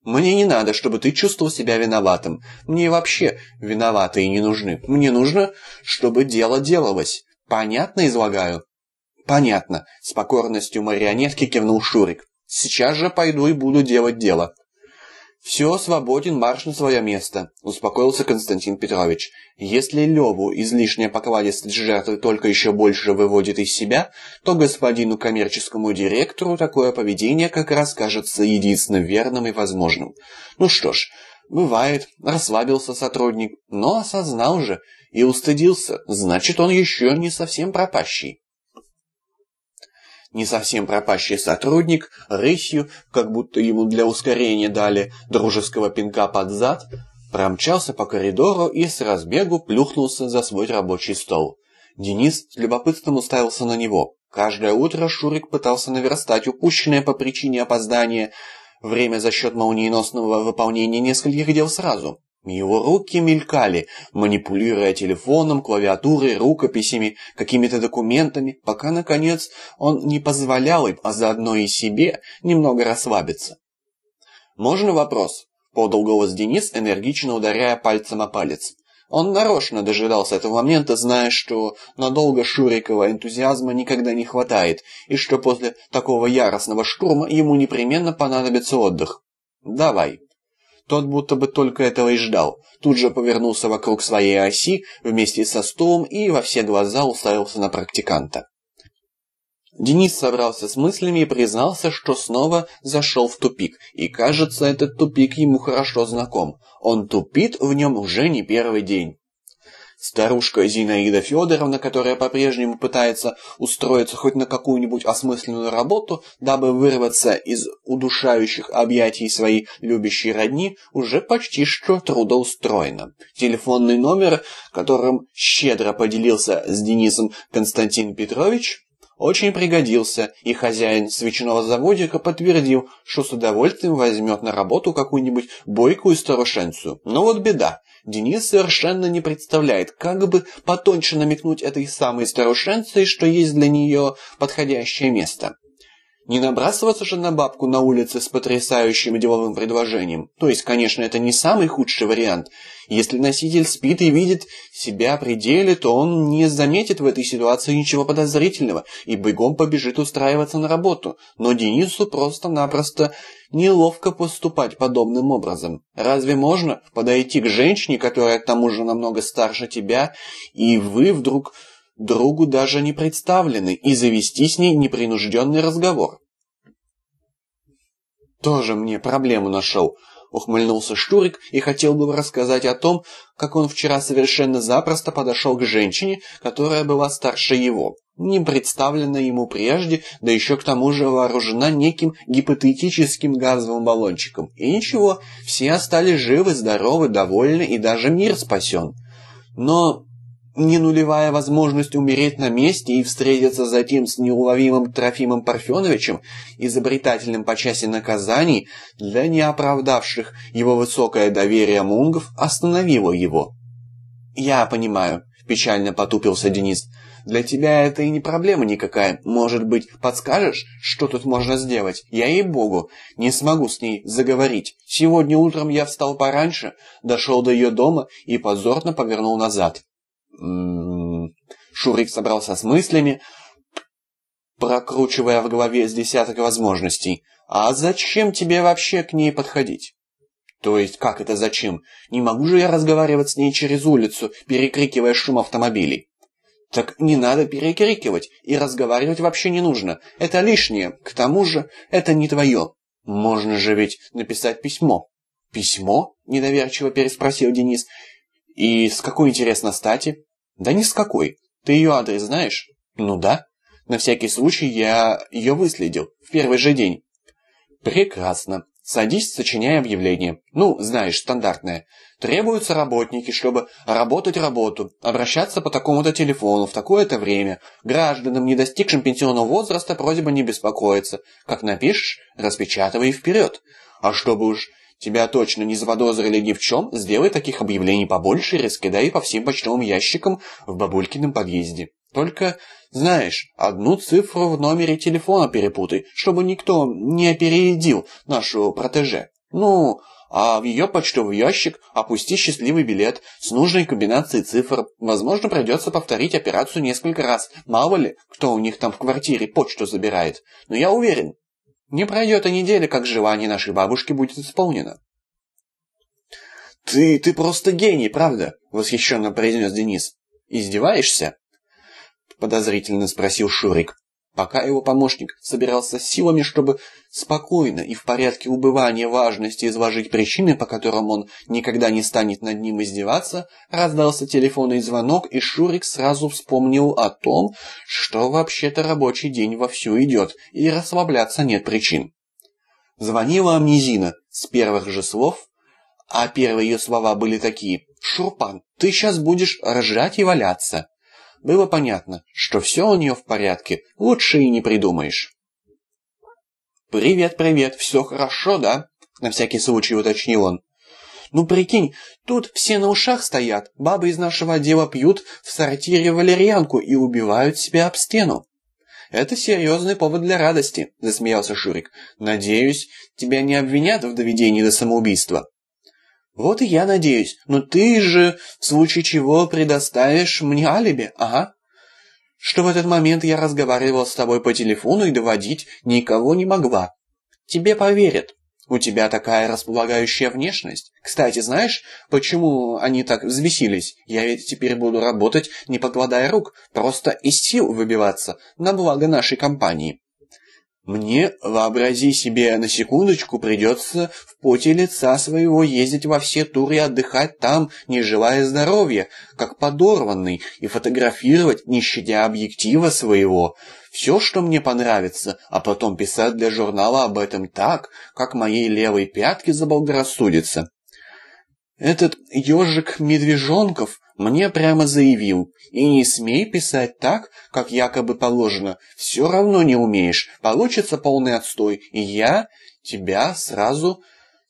Мне не надо, чтобы ты чувствовал себя виноватым. Мне вообще виноватые не нужны. Мне нужно, чтобы дело делалось. Понятно излагаю? Понятно, с покорностью марионетки кивнул Шурик. Сейчас же пойду и буду делать дело. «Все, свободен, марш на свое место», — успокоился Константин Петрович. «Если Леву излишняя покладистость жертвы только еще больше выводит из себя, то господину коммерческому директору такое поведение как раз кажется единственно верным и возможным. Ну что ж, бывает, расслабился сотрудник, но осознал же, и устыдился, значит, он еще не совсем пропащий. Не совсем пропащий сотрудник, рысью, как будто ему для ускорения дали дружеского пинка под зад, промчался по коридору и с разбегу плюхнулся за свой рабочий стол. Денис с любопытством уставился на него. Каждое утро Шурик пытался наверстать упущенное по причине опоздания время за счет молниеносного выполнения нескольких дел сразу. Его руки мелькали, манипулируя телефоном, клавиатурой, рукописями, какими-то документами, пока, наконец, он не позволял им, а заодно и себе, немного расслабиться. «Можно вопрос?» — подал голос Денис, энергично ударяя пальцем о палец. Он нарочно дожидался этого момента, зная, что надолго Шурикова энтузиазма никогда не хватает, и что после такого яростного штурма ему непременно понадобится отдых. «Давай». Тот будто бы только этого и ждал. Тут же повернулся вокруг своей оси вместе со стулом и во все глаза уставился на практиканта. Денис собрался с мыслями и признался, что снова зашел в тупик, и кажется, этот тупик ему хорошо знаком. Он тупит в нем уже не первый день. Старушка Зинаида Федоровна, которая по-прежнему пытается устроиться хоть на какую-нибудь осмысленную работу, дабы вырваться из удушающих объятий своей любящей родни, уже почти что трудоустроена. Телефонный номер, которым щедро поделился с Денисом Константин Петрович, очень пригодился, и хозяин свечного заводика подтвердил, что с удовольствием возьмет на работу какую-нибудь бойкую старушенцию. Но вот беда. Денис совершенно не представляет, как бы потоньше намекнуть этой самой старушенции, что есть для нее подходящее место. Не набрасываться же на бабку на улице с потрясающим деловым предложением. То есть, конечно, это не самый худший вариант. Если носитель спит и видит себя при деле, то он не заметит в этой ситуации ничего подозрительного и бегом побежит устраиваться на работу. Но Денису просто-напросто неловко поступать подобным образом. Разве можно подойти к женщине, которая к тому же намного старше тебя, и вы вдруг другу даже не представлены, и завести с ней непринужденный разговор. «Тоже мне проблему нашел», — ухмыльнулся Штурик и хотел бы рассказать о том, как он вчера совершенно запросто подошел к женщине, которая была старше его, не представленная ему прежде, да еще к тому же вооружена неким гипотетическим газовым баллончиком. И ничего, все остались живы, здоровы, довольны и даже мир спасен. Но не нулевая возможность умереть на месте и встретиться затем с неуловимым Трофимом Парфеновичем, изобретательным по части наказаний, для неоправдавших его высокое доверие мунгов, остановило его. «Я понимаю», – печально потупился Денис. «Для тебя это и не проблема никакая. Может быть, подскажешь, что тут можно сделать? Я, ей-богу, не смогу с ней заговорить. Сегодня утром я встал пораньше, дошел до ее дома и позорно повернул назад». Шурик собрался с мыслями, прокручивая в голове с десяток возможностей. «А зачем тебе вообще к ней подходить?» «То есть, как это зачем? Не могу же я разговаривать с ней через улицу, перекрикивая шум автомобилей?» «Так не надо перекрикивать, и разговаривать вообще не нужно. Это лишнее. К тому же, это не твое. Можно же ведь написать письмо». «Письмо?» – недоверчиво переспросил Денис. «И с какой, интересно, стати?» Да ни с какой. Ты ее адрес знаешь? Ну да. На всякий случай я ее выследил. В первый же день. Прекрасно. Садись, сочиняй объявление. Ну, знаешь, стандартное. Требуются работники, чтобы работать работу, обращаться по такому-то телефону в такое-то время. Гражданам, не достигшим пенсионного возраста, просьба не беспокоиться. Как напишешь, распечатывай вперед. А чтобы уж Тебя точно не заподозрили ни в чем, сделай таких объявлений побольше и раскидай по всем почтовым ящикам в бабулькином подъезде. Только, знаешь, одну цифру в номере телефона перепутай, чтобы никто не опередил нашу протеже. Ну, а в ее почтовый ящик опусти счастливый билет с нужной комбинацией цифр. Возможно, придется повторить операцию несколько раз. Мало ли, кто у них там в квартире почту забирает. Но я уверен, не пройдет и неделя, как желание нашей бабушки будет исполнено. «Ты, ты просто гений, правда?» — восхищенно произнес Денис. «Издеваешься?» — подозрительно спросил Шурик. Пока его помощник собирался силами, чтобы спокойно и в порядке убывания важности изложить причины, по которым он никогда не станет над ним издеваться, раздался телефонный звонок, и Шурик сразу вспомнил о том, что вообще-то рабочий день вовсю идет, и расслабляться нет причин. Звонила Амнезина с первых же слов, а первые ее слова были такие «Шурпан, ты сейчас будешь ржать и валяться». Было понятно, что все у нее в порядке, лучше и не придумаешь. «Привет, привет, все хорошо, да?» — на всякий случай уточнил он. «Ну, прикинь, тут все на ушах стоят, бабы из нашего отдела пьют в сортире валерьянку и убивают себя об стену». «Это серьезный повод для радости», — засмеялся Шурик. «Надеюсь, тебя не обвинят в доведении до самоубийства». Вот и я надеюсь. Но ты же в случае чего предоставишь мне алиби, ага? Что в этот момент я разговаривал с тобой по телефону и доводить никого не могла. Тебе поверят. У тебя такая располагающая внешность. Кстати, знаешь, почему они так взвесились? Я ведь теперь буду работать, не покладая рук, просто из сил выбиваться, на благо нашей компании. Мне, вообрази себе, на секундочку придется в поте лица своего ездить во все туры и отдыхать там, не желая здоровья, как подорванный, и фотографировать, не щадя объектива своего, все, что мне понравится, а потом писать для журнала об этом так, как моей левой пятке заблагорассудится. Этот ежик Медвежонков мне прямо заявил, и не смей писать так, как якобы положено, все равно не умеешь, получится полный отстой, и я тебя сразу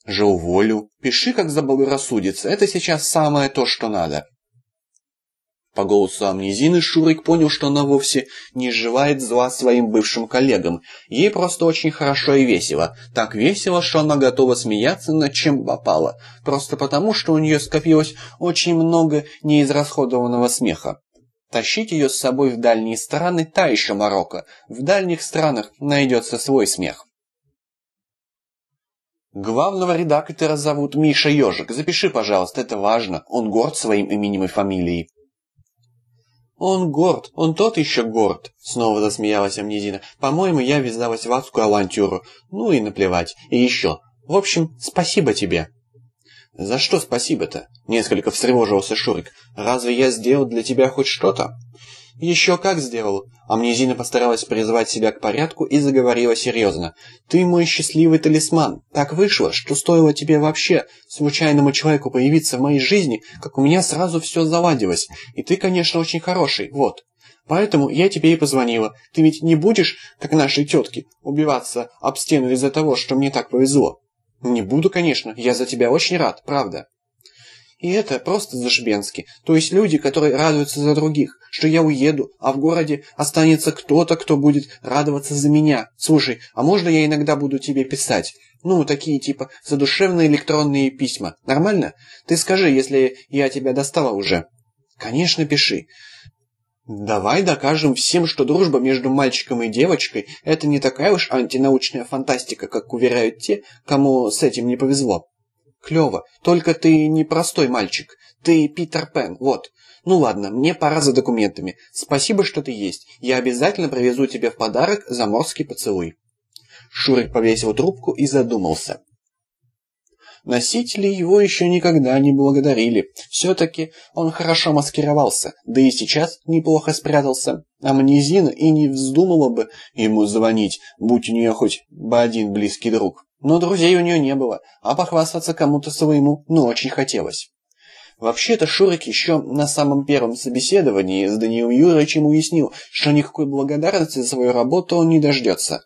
же уволю. Пиши, как заблагорассудится, это сейчас самое то, что надо. По голосу амнезины Шурик понял, что она вовсе не желает зла своим бывшим коллегам. Ей просто очень хорошо и весело. Так весело, что она готова смеяться над чем попало. Просто потому, что у нее скопилось очень много неизрасходованного смеха. Тащить ее с собой в дальние страны – та еще Марокко. В дальних странах найдется свой смех. Главного редактора зовут Миша Ежик. Запиши, пожалуйста, это важно. Он горд своим именем и фамилией. «Он горд, он тот еще горд!» Снова засмеялась Амнезина. «По-моему, я ввязалась в адскую авантюру. Ну и наплевать. И еще. В общем, спасибо тебе!» «За что спасибо-то?» Несколько встревожился Шурик. «Разве я сделал для тебя хоть что-то?» «Еще как сделал!» Амнезина постаралась призвать себя к порядку и заговорила серьезно. «Ты мой счастливый талисман. Так вышло, что стоило тебе вообще, случайному человеку, появиться в моей жизни, как у меня сразу все заладилось. И ты, конечно, очень хороший, вот. Поэтому я тебе и позвонила. Ты ведь не будешь, как нашей тетки, убиваться об стену из-за того, что мне так повезло?» «Не буду, конечно. Я за тебя очень рад, правда». И это просто зашибенски. То есть люди, которые радуются за других, что я уеду, а в городе останется кто-то, кто будет радоваться за меня. Слушай, а можно я иногда буду тебе писать? Ну, такие типа задушевные электронные письма. Нормально? Ты скажи, если я тебя достала уже. Конечно, пиши. Давай докажем всем, что дружба между мальчиком и девочкой – это не такая уж антинаучная фантастика, как уверяют те, кому с этим не повезло. Клево. Только ты не простой мальчик. Ты Питер Пен, вот. Ну ладно, мне пора за документами. Спасибо, что ты есть. Я обязательно привезу тебе в подарок заморский поцелуй. Шурик повесил трубку и задумался. Носители его еще никогда не благодарили. Все-таки он хорошо маскировался, да и сейчас неплохо спрятался. Амнезина и не вздумала бы ему звонить, будь у нее хоть бы один близкий друг. Но друзей у нее не было, а похвастаться кому-то своему, ну, очень хотелось. Вообще-то Шурик еще на самом первом собеседовании с Даниилом Юрьевичем уяснил, что никакой благодарности за свою работу он не дождется.